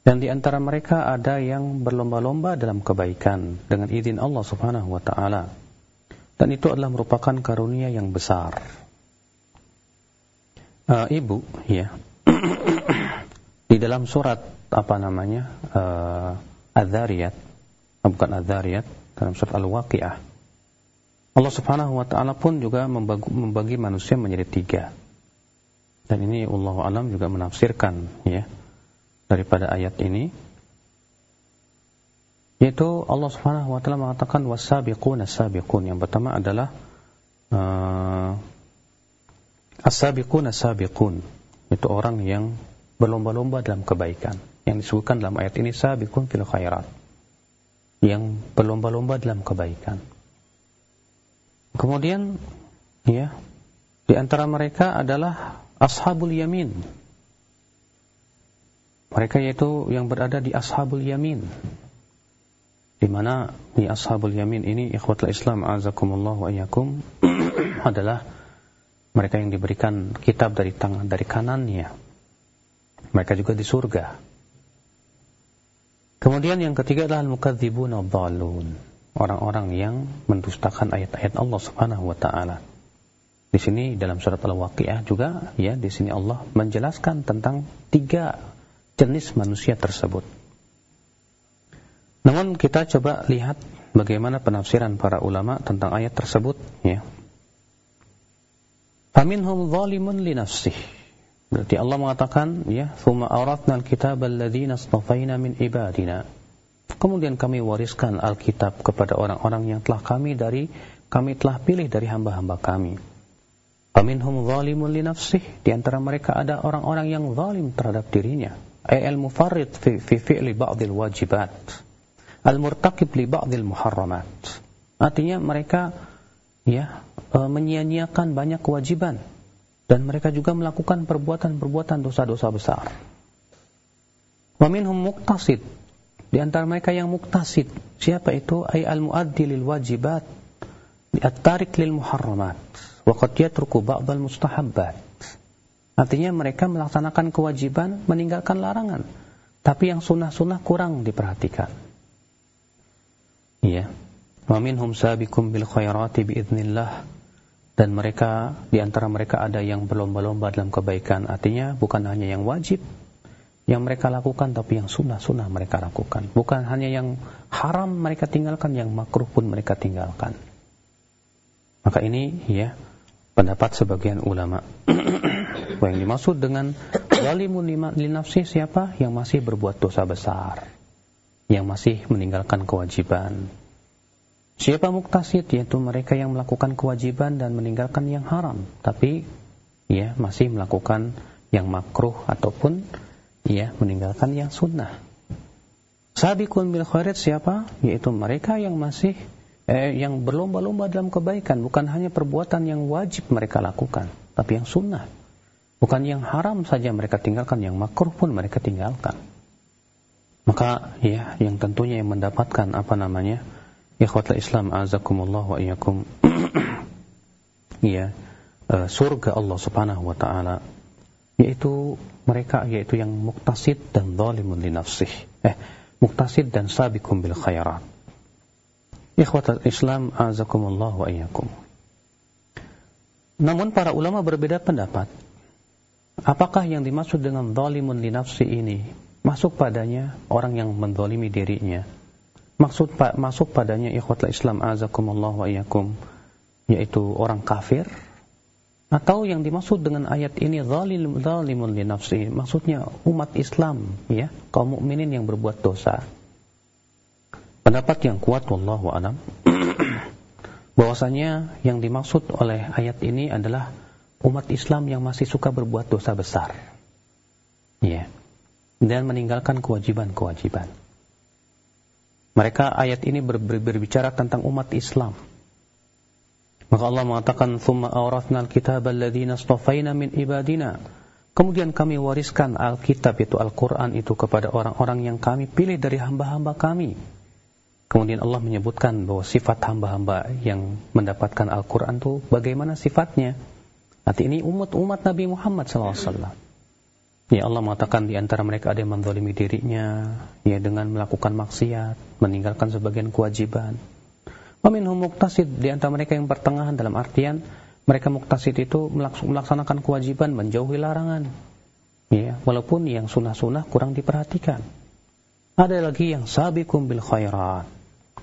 Dan di antara mereka ada yang berlomba-lomba dalam kebaikan dengan izin Allah Subhanahu wa taala. Dan itu adalah merupakan karunia yang besar. Uh, ibu, ya. di dalam surat apa namanya? Uh, Az-Zariyat, bukan Az-Zariyat, dalam surat Al-Waqiah Allah Subhanahu wa taala pun juga membagi, membagi manusia menjadi tiga. Dan ini Allah alam juga menafsirkan ya daripada ayat ini yaitu Allah Subhanahu wa taala mengatakan wasabiquna sabiqun. Yang pertama adalah uh, as-sabiquna sabiqun. Itu orang yang berlomba-lomba dalam kebaikan. Yang disebutkan dalam ayat ini sabiqun fil khairat. Yang berlomba-lomba dalam kebaikan. Kemudian ya, di antara mereka adalah ashabul yamin. Mereka yaitu yang berada di ashabul yamin. Di mana di ashabul yamin ini ikhwatul Islam azakumullah wa iyyakum adalah mereka yang diberikan kitab dari tangan dari kanannya. Mereka juga di surga. Kemudian yang ketiga adalah al-mukadzibun orang-orang yang mendustakan ayat-ayat Allah Subhanahu wa taala. Di sini dalam surat Al-Waqiah juga ya di sini Allah menjelaskan tentang tiga jenis manusia tersebut. Namun kita coba lihat bagaimana penafsiran para ulama tentang ayat tersebut ya. Faminhum zalimun li nafsih. Berarti Allah mengatakan ya, "Tsumma awratna al-kitaba alladziina min ibadina." Kemudian kami wariskan Alkitab kepada orang-orang yang telah kami dari kami telah pilih dari hamba-hamba kami. Aminhum zalimun li nafsih. Di antara mereka ada orang-orang yang zalim terhadap dirinya. Ay al-mufarrid fi, fi fi'li ba'dil wajibat. Al-murtaqib li ba'dil muharramat. Artinya mereka ya e, menyia-nyiakan banyak kewajiban dan mereka juga melakukan perbuatan-perbuatan dosa-dosa besar. Wa minhum muqtasid di antara mereka yang muktasid. Siapa itu? Ay al-muaddi lil wajibat. At-tarik lil muharramat. Wa qad yatruku ba'dal mustahabbat. Artinya mereka melaksanakan kewajiban, meninggalkan larangan. Tapi yang sunnah-sunnah kurang diperhatikan. Iya. Wa minhum sabikum bil khairati biiznillah. Dan mereka, di antara mereka ada yang berlomba-lomba dalam kebaikan. Artinya bukan hanya yang wajib, yang mereka lakukan tapi yang sunnah-sunnah mereka lakukan. Bukan hanya yang haram mereka tinggalkan, yang makruh pun mereka tinggalkan. Maka ini ya pendapat sebagian ulama. yang dimaksud dengan walimun linafsi siapa? Yang masih berbuat dosa besar. Yang masih meninggalkan kewajiban. Siapa muktasid? Yaitu mereka yang melakukan kewajiban dan meninggalkan yang haram. Tapi ya masih melakukan yang makruh ataupun ya meninggalkan yang sunnah. Sabiqun bil khairat siapa? Yaitu mereka yang masih eh, yang berlomba-lomba dalam kebaikan, bukan hanya perbuatan yang wajib mereka lakukan, tapi yang sunnah. Bukan yang haram saja mereka tinggalkan, yang makruh pun mereka tinggalkan. Maka ya, yang tentunya yang mendapatkan apa namanya? Ikhwatul Islam azakumullah wa iyyakum. ya, uh, surga Allah Subhanahu wa taala yaitu mereka yaitu yang muktasid dan zalimun li nafsih. Eh, muktasid dan sabiqum bil khairat. Ikhwatul Islam azakumullah wa iyyakum. Namun para ulama berbeda pendapat. Apakah yang dimaksud dengan zalimun li nafsi ini masuk padanya orang yang menzalimi dirinya? Maksud masuk padanya ikhwatul Islam azakumullah wa iyyakum yaitu orang kafir atau yang dimaksud dengan ayat ini zalim zalimun li nafsi, maksudnya umat Islam ya, kaum mukminin yang berbuat dosa. Pendapat yang kuat wallahu alam bahwasanya yang dimaksud oleh ayat ini adalah umat Islam yang masih suka berbuat dosa besar. Ya. Dan meninggalkan kewajiban-kewajiban. Mereka ayat ini ber, ber, berbicara tentang umat Islam maka Allah mengatakan, "Tsumma awrathna al-kitaba alladziina min ibadina." Kemudian kami wariskan Alkitab itu Al-Quran itu kepada orang-orang yang kami pilih dari hamba-hamba kami. Kemudian Allah menyebutkan bahwa sifat hamba-hamba yang mendapatkan Al-Quran itu bagaimana sifatnya. Nanti ini umat-umat Nabi Muhammad SAW. Ya Allah mengatakan di antara mereka ada yang menzalimi dirinya ya dengan melakukan maksiat, meninggalkan sebagian kewajiban. Waminhum muktasid di antara mereka yang pertengahan dalam artian mereka muktasid itu melaksanakan kewajiban menjauhi larangan. Ya, walaupun yang sunnah-sunnah kurang diperhatikan. Ada lagi yang sabiqum bil khairat.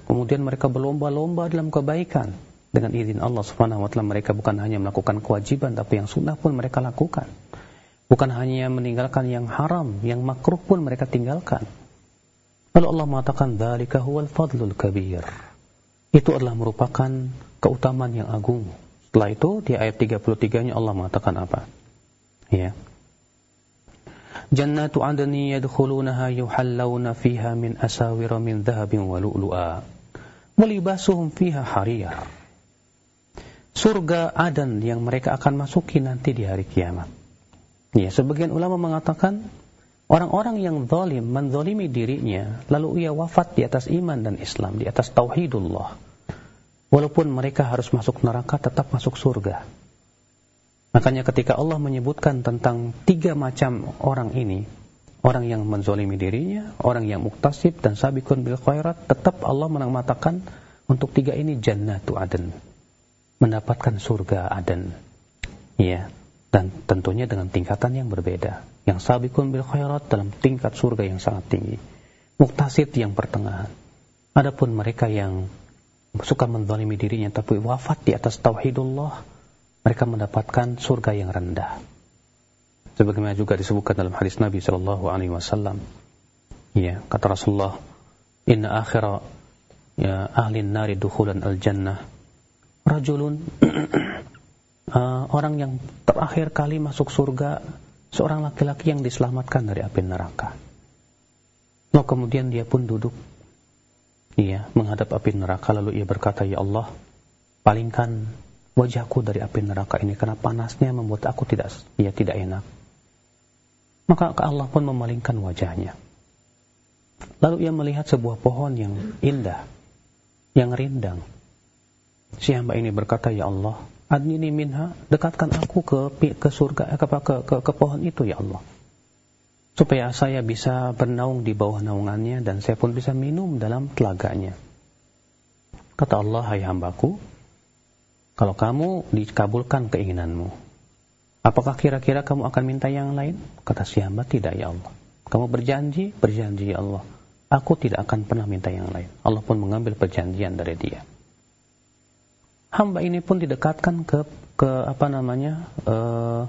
Kemudian mereka berlomba-lomba dalam kebaikan. dengan izin Allah Subhanahu wa taala mereka bukan hanya melakukan kewajiban tapi yang sunnah pun mereka lakukan. Bukan hanya meninggalkan yang haram, yang makruh pun mereka tinggalkan. Lalu Allah mengatakan dzalika huwal fadlul kabir. Itu adalah merupakan keutamaan yang agung. Setelah itu di ayat 33-nya Allah mengatakan apa? Ya. Jannatu adni yadkhulunaha yuhallawna fiha min asawira min dhahabin wa lu'lu'a. Walibasuhum fiha harir. Surga Adan yang mereka akan masuki nanti di hari kiamat. Ya, sebagian ulama mengatakan orang-orang yang zalim menzalimi dirinya lalu ia wafat di atas iman dan Islam, di atas tauhidullah. Walaupun mereka harus masuk neraka tetap masuk surga. Makanya ketika Allah menyebutkan tentang tiga macam orang ini, orang yang menzalimi dirinya, orang yang muktasib dan sabikun bil khairat, tetap Allah menamakan untuk tiga ini jannatu aden. Mendapatkan surga aden. Ya dan tentunya dengan tingkatan yang berbeda. Yang sabikun bil khairat dalam tingkat surga yang sangat tinggi. Muktasid yang pertengahan. Adapun mereka yang suka menzalimi dirinya tapi wafat di atas tauhidullah, mereka mendapatkan surga yang rendah. Sebagaimana juga disebutkan dalam hadis Nabi sallallahu alaihi wasallam. Ya, kata Rasulullah, "Inna akhira ya ahli nari dukhulan al-jannah rajulun uh, orang yang terakhir kali masuk surga seorang laki-laki yang diselamatkan dari api neraka. Lalu kemudian dia pun duduk ia menghadap api neraka lalu ia berkata, "Ya Allah, palingkan wajahku dari api neraka ini karena panasnya membuat aku tidak ya tidak enak." Maka Allah pun memalingkan wajahnya. Lalu ia melihat sebuah pohon yang indah, yang rindang. Si hamba ini berkata, "Ya Allah, adnini minha, dekatkan aku ke ke surga eh, ke, ke, ke, ke pohon itu ya Allah. Supaya saya bisa bernaung di bawah naungannya dan saya pun bisa minum dalam telaganya. Kata Allah, hai hambaku, kalau kamu dikabulkan keinginanmu, apakah kira-kira kamu akan minta yang lain? Kata si hamba, tidak ya Allah. Kamu berjanji, berjanji ya Allah. Aku tidak akan pernah minta yang lain. Allah pun mengambil perjanjian dari dia hamba ini pun didekatkan ke ke apa namanya uh,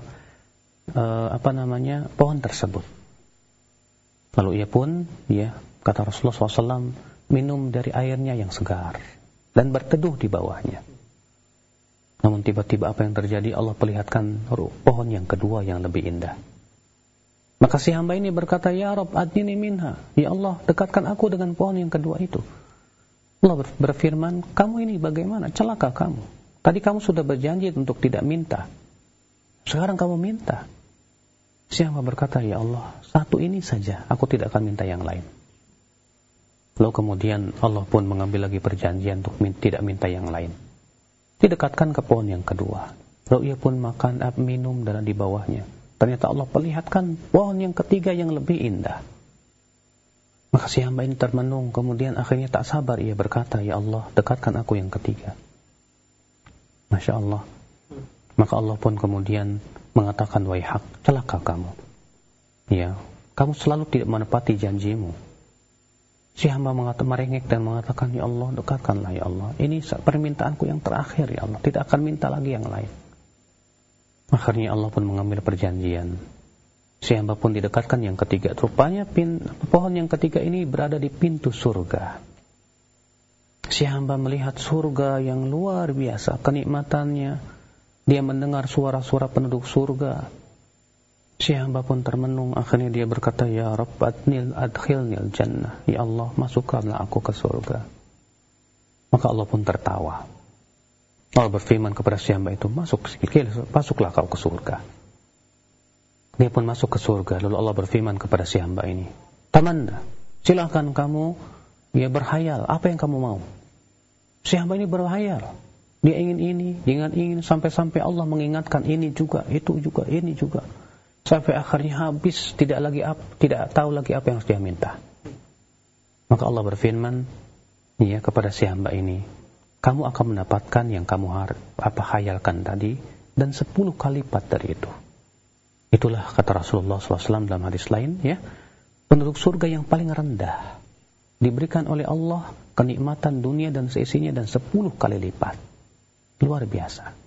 uh, apa namanya pohon tersebut. Lalu ia pun ya kata Rasulullah SAW minum dari airnya yang segar dan berteduh di bawahnya. Namun tiba-tiba apa yang terjadi Allah perlihatkan pohon yang kedua yang lebih indah. Maka si hamba ini berkata, Ya Rob, adnini minha. Ya Allah, dekatkan aku dengan pohon yang kedua itu. Allah berfirman, kamu ini bagaimana? Celaka kamu. Tadi kamu sudah berjanji untuk tidak minta. Sekarang kamu minta. Siapa berkata, Ya Allah, satu ini saja, aku tidak akan minta yang lain. Lalu kemudian Allah pun mengambil lagi perjanjian untuk tidak minta yang lain. Didekatkan ke pohon yang kedua. Lalu ia pun makan, minum dan di bawahnya. Ternyata Allah perlihatkan pohon yang ketiga yang lebih indah. Maka si hamba ini termenung, kemudian akhirnya tak sabar ia berkata, Ya Allah, dekatkan aku yang ketiga. Masya Allah. Maka Allah pun kemudian mengatakan, Wahai hak, celaka kamu. Ya, kamu selalu tidak menepati janjimu. Si hamba mengatakan merengek dan mengatakan, Ya Allah, dekatkanlah Ya Allah. Ini permintaanku yang terakhir Ya Allah. Tidak akan minta lagi yang lain. Akhirnya Allah pun mengambil perjanjian Si hamba pun didekatkan yang ketiga. Rupanya pin, pohon yang ketiga ini berada di pintu surga. Si hamba melihat surga yang luar biasa, kenikmatannya. Dia mendengar suara-suara penduduk surga. Si hamba pun termenung, akhirnya dia berkata, Ya Rabb, adnil adkhilnil jannah. Ya Allah, masukkanlah aku ke surga. Maka Allah pun tertawa. Allah berfirman kepada si hamba itu, masuk, masuklah kau ke surga. Dia pun masuk ke surga. Lalu Allah berfirman kepada si hamba ini. Tamanna, silahkan kamu ya berhayal. Apa yang kamu mau? Si hamba ini berhayal. Dia ingin ini, dia ingin sampai-sampai Allah mengingatkan ini juga, itu juga, ini juga. Sampai akhirnya habis, tidak lagi ap, tidak tahu lagi apa yang harus dia minta. Maka Allah berfirman ya kepada si hamba ini, kamu akan mendapatkan yang kamu har, apa hayalkan tadi dan sepuluh kali lipat dari itu. Itulah kata Rasulullah SAW dalam hadis lain ya. Penduduk surga yang paling rendah diberikan oleh Allah kenikmatan dunia dan seisinya dan sepuluh kali lipat. luar biasa.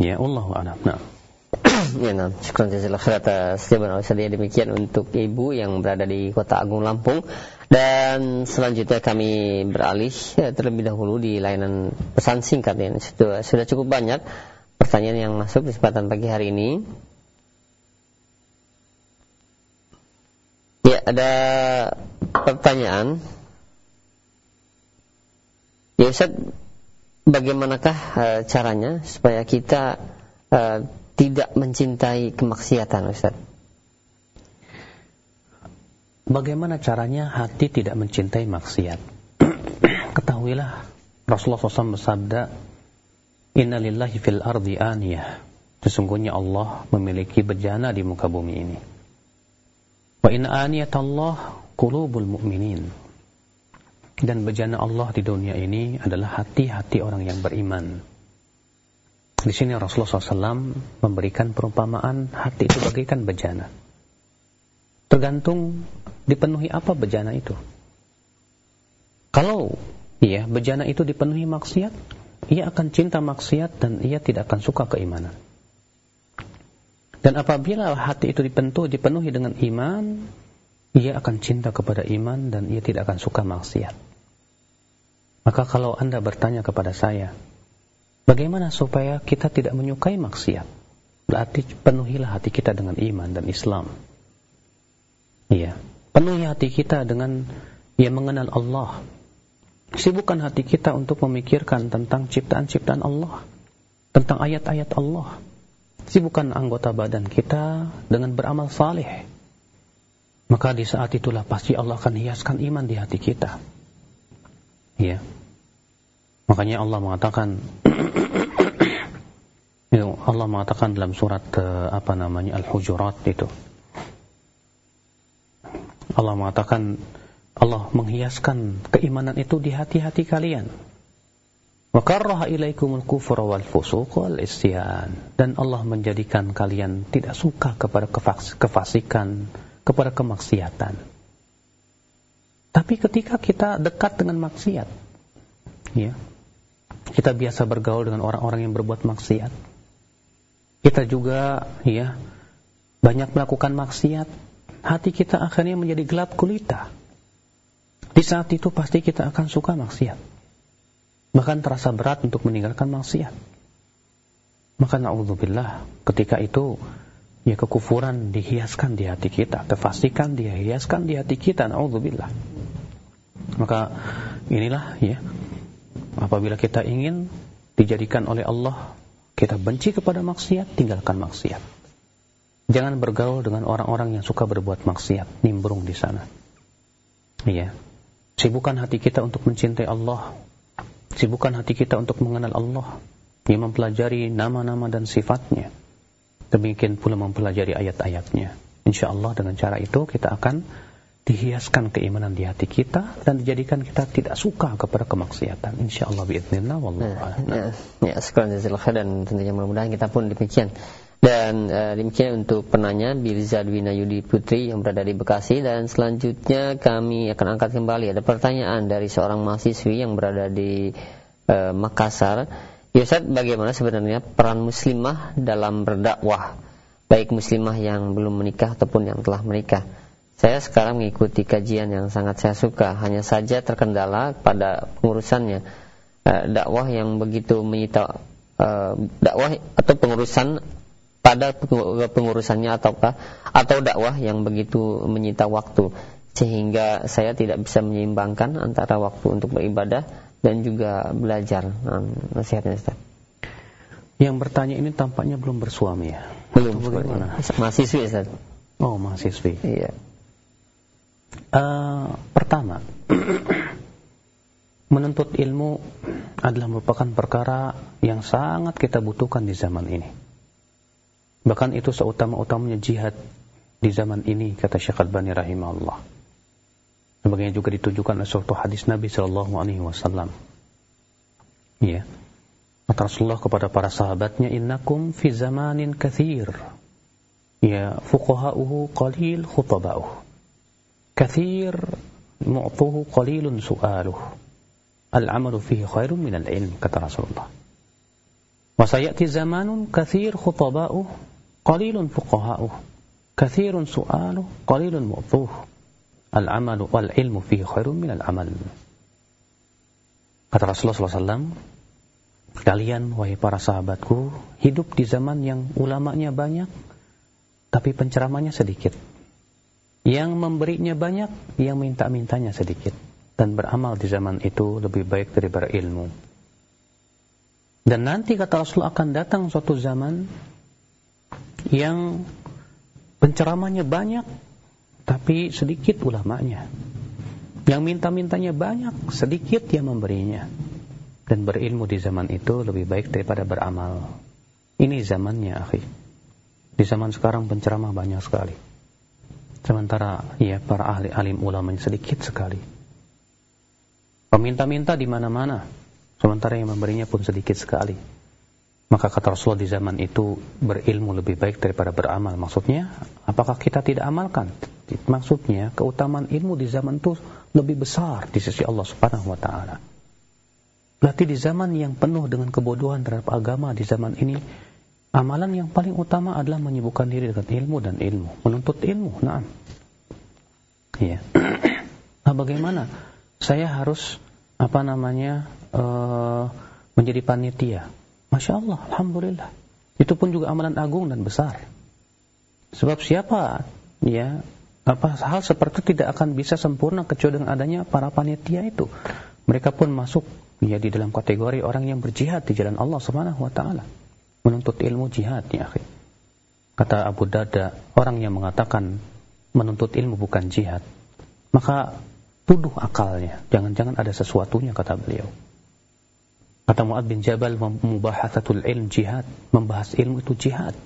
Ya Allah a'lam. Nah. ya, nah, syukur jazakallah khair atas jawaban Ustaz demikian untuk ibu yang berada di Kota Agung Lampung dan selanjutnya kami beralih ya, terlebih dahulu di layanan pesan singkat ya. Sudah, sudah cukup banyak pertanyaan yang masuk di kesempatan pagi hari ini. Ya, ada pertanyaan. Ya Ustaz, bagaimanakah uh, caranya supaya kita uh, tidak mencintai kemaksiatan Ustaz? Bagaimana caranya hati tidak mencintai maksiat? Ketahuilah Rasulullah SAW bersabda, Inna lillahi fil ardi aniyah. Sesungguhnya Allah memiliki bejana di muka bumi ini. Wa inna aniyat Allah qulubul mu'minin. Dan bejana Allah di dunia ini adalah hati-hati orang yang beriman. Di sini Rasulullah SAW memberikan perumpamaan hati itu bagaikan bejana. Tergantung dipenuhi apa bejana itu. Kalau ya bejana itu dipenuhi maksiat, ia akan cinta maksiat dan ia tidak akan suka keimanan. Dan apabila hati itu dipentu, dipenuhi dengan iman, ia akan cinta kepada iman dan ia tidak akan suka maksiat. Maka kalau Anda bertanya kepada saya, Bagaimana supaya kita tidak menyukai maksiat? Berarti penuhilah hati kita dengan iman dan Islam. Iya, penuhi hati kita dengan ya mengenal Allah. Sibukkan hati kita untuk memikirkan tentang ciptaan-ciptaan Allah, tentang ayat-ayat Allah. Sibukkan anggota badan kita dengan beramal saleh. Maka di saat itulah pasti Allah akan hiaskan iman di hati kita. Iya. Makanya Allah mengatakan Allah mengatakan dalam surat uh, apa namanya Al-Hujurat itu. Allah mengatakan Allah menghiaskan keimanan itu di hati-hati kalian. Wa karraha ilaikumul kufra wal fusuq wal isyan dan Allah menjadikan kalian tidak suka kepada kefasikan, kepada kemaksiatan. Tapi ketika kita dekat dengan maksiat, ya, kita biasa bergaul dengan orang-orang yang berbuat maksiat. Kita juga ya banyak melakukan maksiat. Hati kita akhirnya menjadi gelap gulita. Di saat itu pasti kita akan suka maksiat. Bahkan terasa berat untuk meninggalkan maksiat. Maka na'udzubillah ketika itu ya kekufuran dihiaskan di hati kita. Kefasikan dihiaskan di hati kita. Na'udzubillah. Maka inilah ya Apabila kita ingin dijadikan oleh Allah, kita benci kepada maksiat, tinggalkan maksiat. Jangan bergaul dengan orang-orang yang suka berbuat maksiat, nimbrung di sana. Iya. Sibukkan hati kita untuk mencintai Allah. Sibukkan hati kita untuk mengenal Allah. Yang mempelajari nama-nama dan sifatnya. Demikian pula mempelajari ayat-ayatnya. Insya Allah dengan cara itu kita akan dihiaskan keimanan di hati kita dan dijadikan kita tidak suka kepada kemaksiatan. Insyaallah biidznillah wallahu nah, nah. ya sekarang jazakallahu dan tentunya mudah-mudahan kita pun demikian. Dan uh, demikian untuk penanya Birza Dwina Yudi Putri yang berada di Bekasi. Dan selanjutnya kami akan angkat kembali. Ada pertanyaan dari seorang mahasiswi yang berada di uh, Makassar. Yusat bagaimana sebenarnya peran muslimah dalam berdakwah? Baik muslimah yang belum menikah ataupun yang telah menikah saya sekarang mengikuti kajian yang sangat saya suka, hanya saja terkendala pada pengurusannya. Uh, dakwah yang begitu menyita uh, dakwah atau pengurusan pada pengurusannya ataukah atau dakwah yang begitu menyita waktu sehingga saya tidak bisa menyeimbangkan antara waktu untuk beribadah dan juga belajar. Nah, nasihatnya Ustaz. Yang bertanya ini tampaknya belum bersuami ya? Belum. Bagaimana? Mahasiswi Ustaz. Oh, mahasiswi. Iya. Uh, pertama, menuntut ilmu adalah merupakan perkara yang sangat kita butuhkan di zaman ini. Bahkan itu seutama-utamanya jihad di zaman ini, kata Syekh Al-Bani rahimahullah. Sebagaimana juga ditunjukkan oleh suatu hadis Nabi Shallallahu Alaihi Wasallam. Ya, kata Rasulullah kepada para sahabatnya, Innakum fi zamanin kathir. Ya, fuqaha'uhu qalil khutaba'uhu كثير معطوه قليل سؤاله العمل فيه خير من العلم kata Rasulullah وسيأتي زمان كثير خطباؤه قليل فقهاؤه كثير سؤاله قليل موضوه العمل والعلم فيه خير من العمل Kata Rasulullah SAW, kalian wahai para sahabatku, hidup di zaman yang ulamanya banyak, tapi penceramanya sedikit. Yang memberinya banyak, yang minta-mintanya sedikit. Dan beramal di zaman itu lebih baik daripada ilmu. Dan nanti kata Rasul akan datang suatu zaman yang penceramanya banyak tapi sedikit ulamanya. Yang minta-mintanya banyak, sedikit yang memberinya. Dan berilmu di zaman itu lebih baik daripada beramal. Ini zamannya, akhi. Di zaman sekarang penceramah banyak sekali. Sementara ya para ahli alim ulamanya sedikit sekali. Peminta-minta di mana-mana Sementara yang memberinya pun sedikit sekali. Maka kata Rasulullah di zaman itu berilmu lebih baik daripada beramal. Maksudnya, apakah kita tidak amalkan? Maksudnya, keutamaan ilmu di zaman itu lebih besar di sisi Allah Subhanahu wa taala. Berarti di zaman yang penuh dengan kebodohan terhadap agama di zaman ini, amalan yang paling utama adalah menyibukkan diri dengan ilmu dan ilmu, menuntut ilmu. Nah, iya. Nah, bagaimana? Saya harus apa namanya uh, menjadi panitia. Masya Allah, Alhamdulillah. Itu pun juga amalan agung dan besar. Sebab siapa ya apa hal seperti tidak akan bisa sempurna kecuali dengan adanya para panitia itu. Mereka pun masuk ya dalam kategori orang yang berjihad di jalan Allah Subhanahu wa taala. Menuntut ilmu jihad ya akhi. Kata Abu Darda, orang yang mengatakan menuntut ilmu bukan jihad, maka tuduh akalnya. Jangan-jangan ada sesuatunya kata beliau. Kata Mu'ad bin Jabal mubahatsatul ilm jihad, membahas ilmu itu jihad.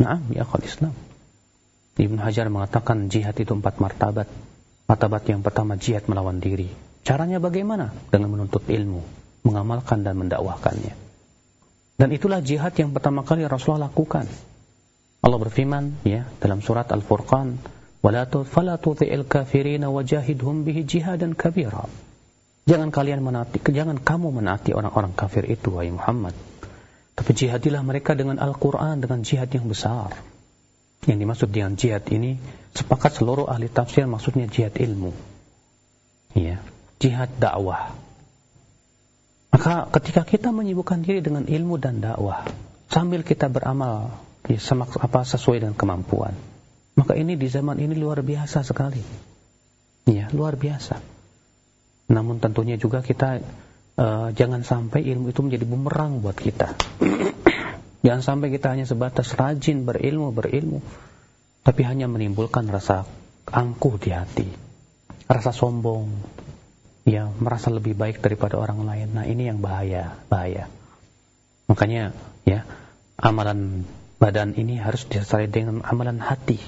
Naam ya akal Islam. Ibn Hajar mengatakan jihad itu empat martabat. Martabat yang pertama jihad melawan diri. Caranya bagaimana? Dengan menuntut ilmu, mengamalkan dan mendakwahkannya. Dan itulah jihad yang pertama kali Rasulullah lakukan. Allah berfirman ya dalam surat Al-Furqan, "Wala tu'til kafirin kafirina wajahidhum bihi jihadan kabira." Jangan kalian menaati, jangan kamu menaati orang-orang kafir itu wahai Muhammad. Tapi jihadilah mereka dengan Al-Qur'an dengan jihad yang besar. Yang dimaksud dengan jihad ini sepakat seluruh ahli tafsir maksudnya jihad ilmu. Ya, jihad dakwah. Maka ketika kita menyibukkan diri dengan ilmu dan dakwah, sambil kita beramal ya, semak, apa sesuai dengan kemampuan, maka ini di zaman ini luar biasa sekali. Ya, luar biasa. Namun tentunya juga kita uh, jangan sampai ilmu itu menjadi bumerang buat kita. jangan sampai kita hanya sebatas rajin berilmu, berilmu. Tapi hanya menimbulkan rasa angkuh di hati. Rasa sombong. Ya, merasa lebih baik daripada orang lain. Nah, ini yang bahaya, bahaya. Makanya, ya, amalan badan ini harus disertai dengan amalan hati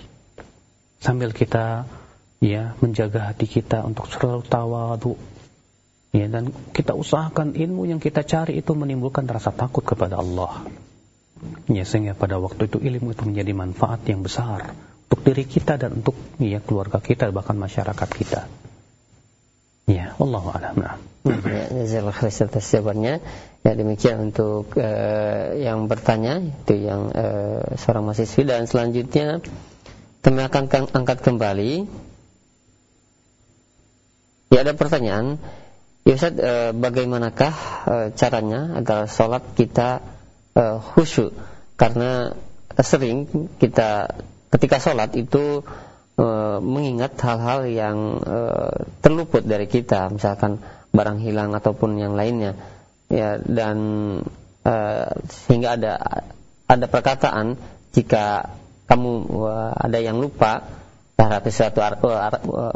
sambil kita ya menjaga hati kita untuk selalu tawadu ya dan kita usahakan ilmu yang kita cari itu menimbulkan rasa takut kepada Allah ya sehingga pada waktu itu ilmu itu menjadi manfaat yang besar untuk diri kita dan untuk ya keluarga kita bahkan masyarakat kita ya Allah a'lam nah. Ya, atas jawabannya. Ya demikian untuk uh, yang bertanya itu yang uh, seorang mahasiswi dan selanjutnya kami akan angkat kembali. Ya ada pertanyaan, ya Ustaz, e, bagaimanakah e, caranya agar sholat kita e, khusyuk? Karena sering kita ketika sholat itu e, mengingat hal-hal yang e, terluput dari kita, misalkan barang hilang ataupun yang lainnya, ya dan e, sehingga ada ada perkataan jika kamu ada yang lupa terhadap suatu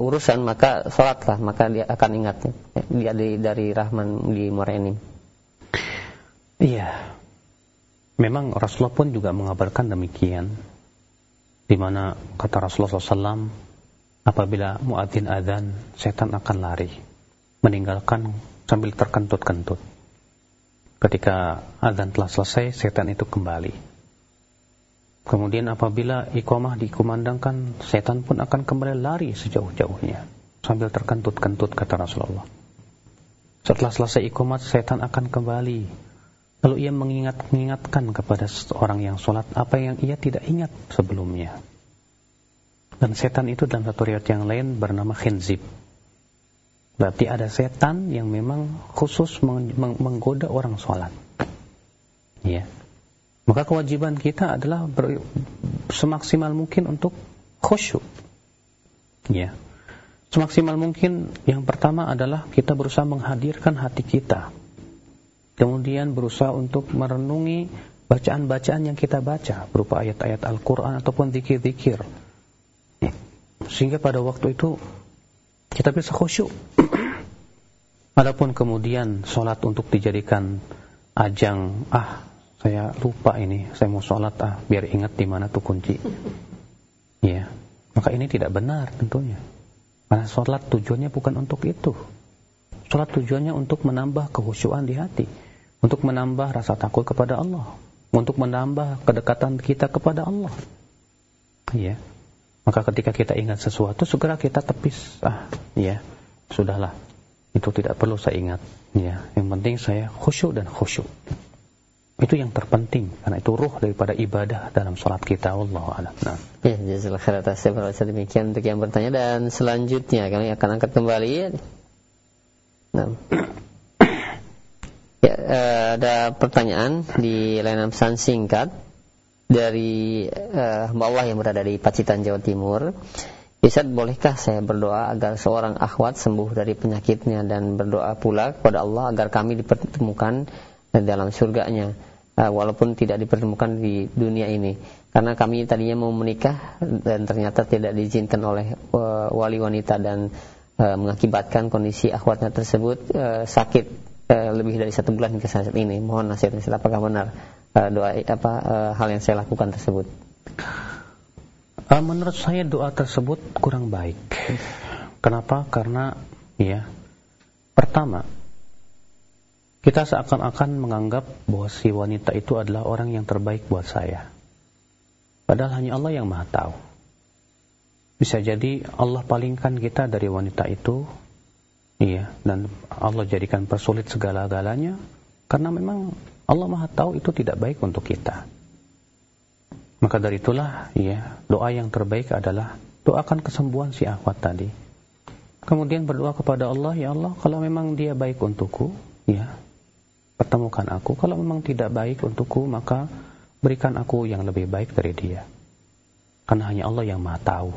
urusan maka sholatlah maka dia akan ingat dia dari, dari Rahman di Moreni. Iya, memang Rasulullah pun juga mengabarkan demikian, di mana kata Rasulullah SAW, apabila muadzin adzan, setan akan lari, meninggalkan sambil terkentut-kentut. Ketika adzan telah selesai, setan itu kembali Kemudian apabila iqamah dikumandangkan, setan pun akan kembali lari sejauh-jauhnya. Sambil terkentut-kentut kata Rasulullah. Setelah selesai iqamah, setan akan kembali Lalu ia mengingat mengingatkan kepada orang yang sholat apa yang ia tidak ingat sebelumnya. Dan setan itu dalam satu riwayat yang lain bernama khinzib. Berarti ada setan yang memang khusus menggoda orang sholat. Ya. Maka kewajiban kita adalah semaksimal mungkin untuk khusyuk. Ya. Semaksimal mungkin yang pertama adalah kita berusaha menghadirkan hati kita kemudian berusaha untuk merenungi bacaan-bacaan yang kita baca berupa ayat-ayat Al-Quran ataupun zikir-zikir. Sehingga pada waktu itu kita bisa khusyuk. Adapun kemudian sholat untuk dijadikan ajang ah saya lupa ini saya mau sholat ah biar ingat di mana tuh kunci. Ya. Maka ini tidak benar tentunya. Karena sholat tujuannya bukan untuk itu. Sholat tujuannya untuk menambah kehusyuan di hati untuk menambah rasa takut kepada Allah, untuk menambah kedekatan kita kepada Allah. Ya. Maka ketika kita ingat sesuatu segera kita tepis. Ah, ya. Sudahlah. Itu tidak perlu saya ingat. Ya, yang penting saya khusyuk dan khusyuk. Itu yang terpenting karena itu ruh daripada ibadah dalam sholat kita Allah. Nah. Ya, jazakallahu khairan atas demikian untuk yang bertanya dan selanjutnya kami akan angkat kembali. Nah. Ya, uh, ada pertanyaan di layanan pesan singkat dari uh, Mbak Allah yang berada di Pacitan, Jawa Timur. Ustaz, bolehkah saya berdoa agar seorang akhwat sembuh dari penyakitnya dan berdoa pula kepada Allah agar kami dipertemukan dalam surganya uh, walaupun tidak dipertemukan di dunia ini karena kami tadinya mau menikah dan ternyata tidak diizinkan oleh uh, wali wanita dan uh, mengakibatkan kondisi akhwatnya tersebut uh, sakit Eh, lebih dari satu bulan hingga saat ini. Mohon nasihat Ustaz, apakah benar uh, doa apa uh, hal yang saya lakukan tersebut? Menurut saya doa tersebut kurang baik. Kenapa? Karena ya pertama kita seakan-akan menganggap bahwa si wanita itu adalah orang yang terbaik buat saya. Padahal hanya Allah yang Maha tahu. Bisa jadi Allah palingkan kita dari wanita itu Iya, dan Allah jadikan persulit segala-galanya karena memang Allah Maha tahu itu tidak baik untuk kita. Maka dari itulah ya, doa yang terbaik adalah doakan kesembuhan si akhwat tadi. Kemudian berdoa kepada Allah, ya Allah, kalau memang dia baik untukku, ya, pertemukan aku. Kalau memang tidak baik untukku, maka berikan aku yang lebih baik dari dia. Karena hanya Allah yang Maha tahu.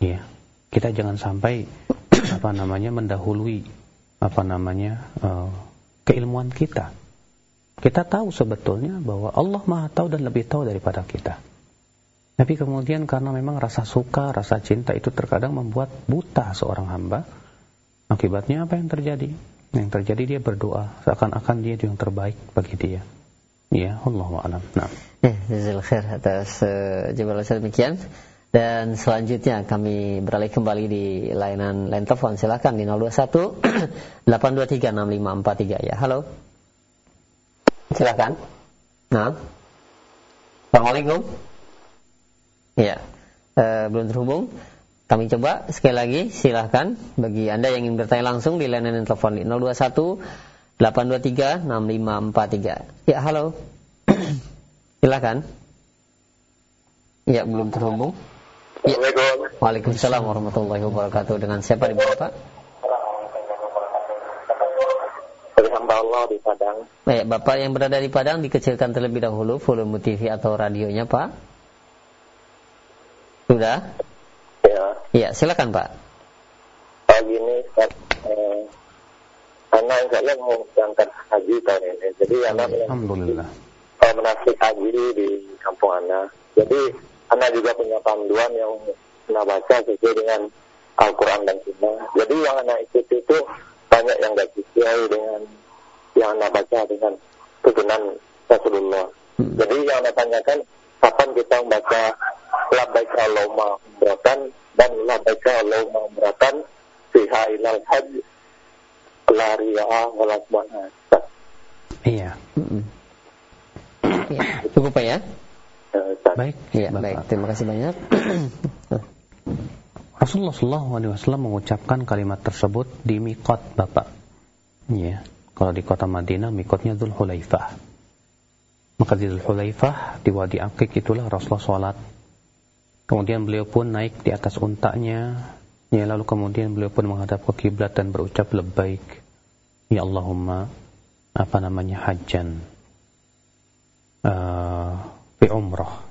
Ya, kita jangan sampai apa namanya mendahului apa namanya uh, keilmuan kita. Kita tahu sebetulnya bahwa Allah Maha tahu dan lebih tahu daripada kita. Tapi kemudian karena memang rasa suka, rasa cinta itu terkadang membuat buta seorang hamba. Akibatnya apa yang terjadi? Yang terjadi dia berdoa seakan-akan dia yang terbaik bagi dia. Ya, Allah a'lam. Nah. Ya, khair atas uh, jawaban demikian. Dan selanjutnya kami beralih kembali di layanan line telepon. Silakan di 021 823 6543 ya. Halo. Silakan. Nah. Assalamualaikum. Ya. E, belum terhubung. Kami coba sekali lagi silahkan bagi Anda yang ingin bertanya langsung di layanan telepon di 021 823 6543. Ya, halo. silakan. Ya, belum terhubung. Ya. Waalaikumsalam warahmatullahi wabarakatuh. Dengan siapa di Bapak? hamba Allah di Padang. Baik, Bapak yang berada di Padang dikecilkan terlebih dahulu volume TV atau radionya, Pak. Sudah? Ya. Iya, silakan, Pak. Pagi ini, Pak, eh, karena saya mau berangkat haji tahun ini. Jadi anak Alhamdulillah. Menasik haji di kampung anak. Jadi anda juga punya panduan yang pernah baca sesuai dengan Al-Quran dan Sunnah. Jadi yang anak ikuti itu banyak yang gak sesuai dengan yang anak baca dengan tuntunan Rasulullah. Hmm. Jadi yang anak tanyakan, kapan kita membaca Labbaik Allahumma umratan dan Labbaik Allahumma umratan fiha ilal hajj kelariah walasmana. Iya. Hmm. Ya, cukup Pak ya? Baik, ya, baik. Terima kasih banyak. Rasulullah SAW mengucapkan kalimat tersebut di mikot Bapak. Ya. Kalau di kota Madinah mikotnya Dhul Hulaifah. Maka di Dhul Hulaifah di Wadi Akik itulah Rasulullah sholat. Kemudian beliau pun naik di atas untanya. Ya lalu kemudian beliau pun menghadap ke kiblat dan berucap lebbaik. Ya Allahumma apa namanya hajjan uh, bi umrah.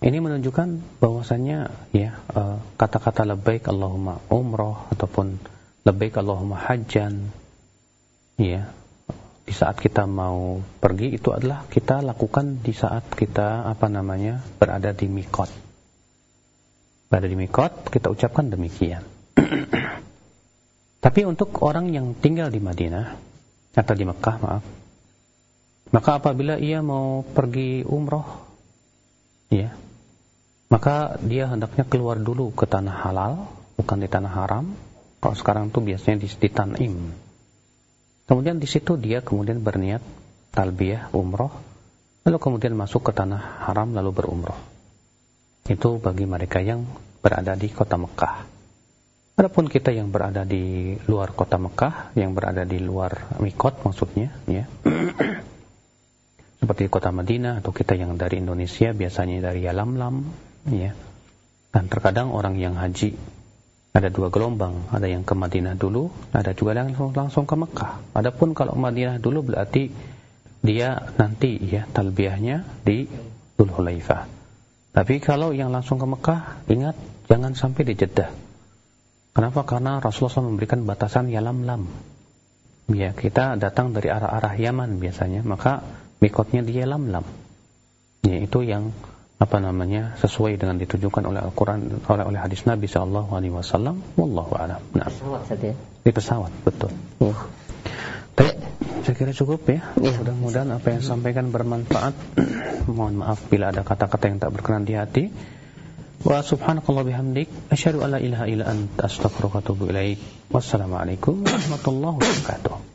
Ini menunjukkan bahwasanya ya uh, kata-kata labbaik Allahumma umrah ataupun labbaik Allahumma hajjan ya di saat kita mau pergi itu adalah kita lakukan di saat kita apa namanya berada di mikot. Berada di mikot kita ucapkan demikian. Tapi untuk orang yang tinggal di Madinah atau di Mekah maaf maka apabila ia mau pergi umroh, ya, maka dia hendaknya keluar dulu ke tanah halal, bukan di tanah haram. Kalau sekarang tuh biasanya di, di Tanim. Kemudian di situ dia kemudian berniat talbiyah umroh, lalu kemudian masuk ke tanah haram lalu berumroh. Itu bagi mereka yang berada di kota Mekah. Adapun kita yang berada di luar kota Mekah, yang berada di luar mikot maksudnya, ya. Seperti kota Madinah atau kita yang dari Indonesia biasanya dari Yalamlam ya. Dan terkadang orang yang haji ada dua gelombang. Ada yang ke Madinah dulu ada juga yang langsung, langsung ke Mekah. Adapun kalau Madinah dulu berarti dia nanti ya talbiyahnya di Dhul Hulaifah. Tapi kalau yang langsung ke Mekah ingat jangan sampai di Jeddah. Kenapa? Karena Rasulullah SAW memberikan batasan Yalamlam ya kita datang dari arah-arah Yaman biasanya. Maka mikotnya dia lam-lam. Ya, itu yang apa namanya sesuai dengan ditunjukkan oleh Al-Quran oleh oleh hadis Nabi Shallallahu Alaihi Wasallam. Wallahu a'lam. Nah, pesawat saja. Di pesawat, betul. Ya. Tapi, saya kira cukup ya. ya. Mudah-mudahan apa yang sampaikan bermanfaat. Mohon maaf bila ada kata-kata yang tak berkenan di hati. Wa subhanakallah bihamdik asyhadu an la ilaha illa anta astaghfiruka wa atubu ilaik. Wassalamualaikum warahmatullahi wabarakatuh.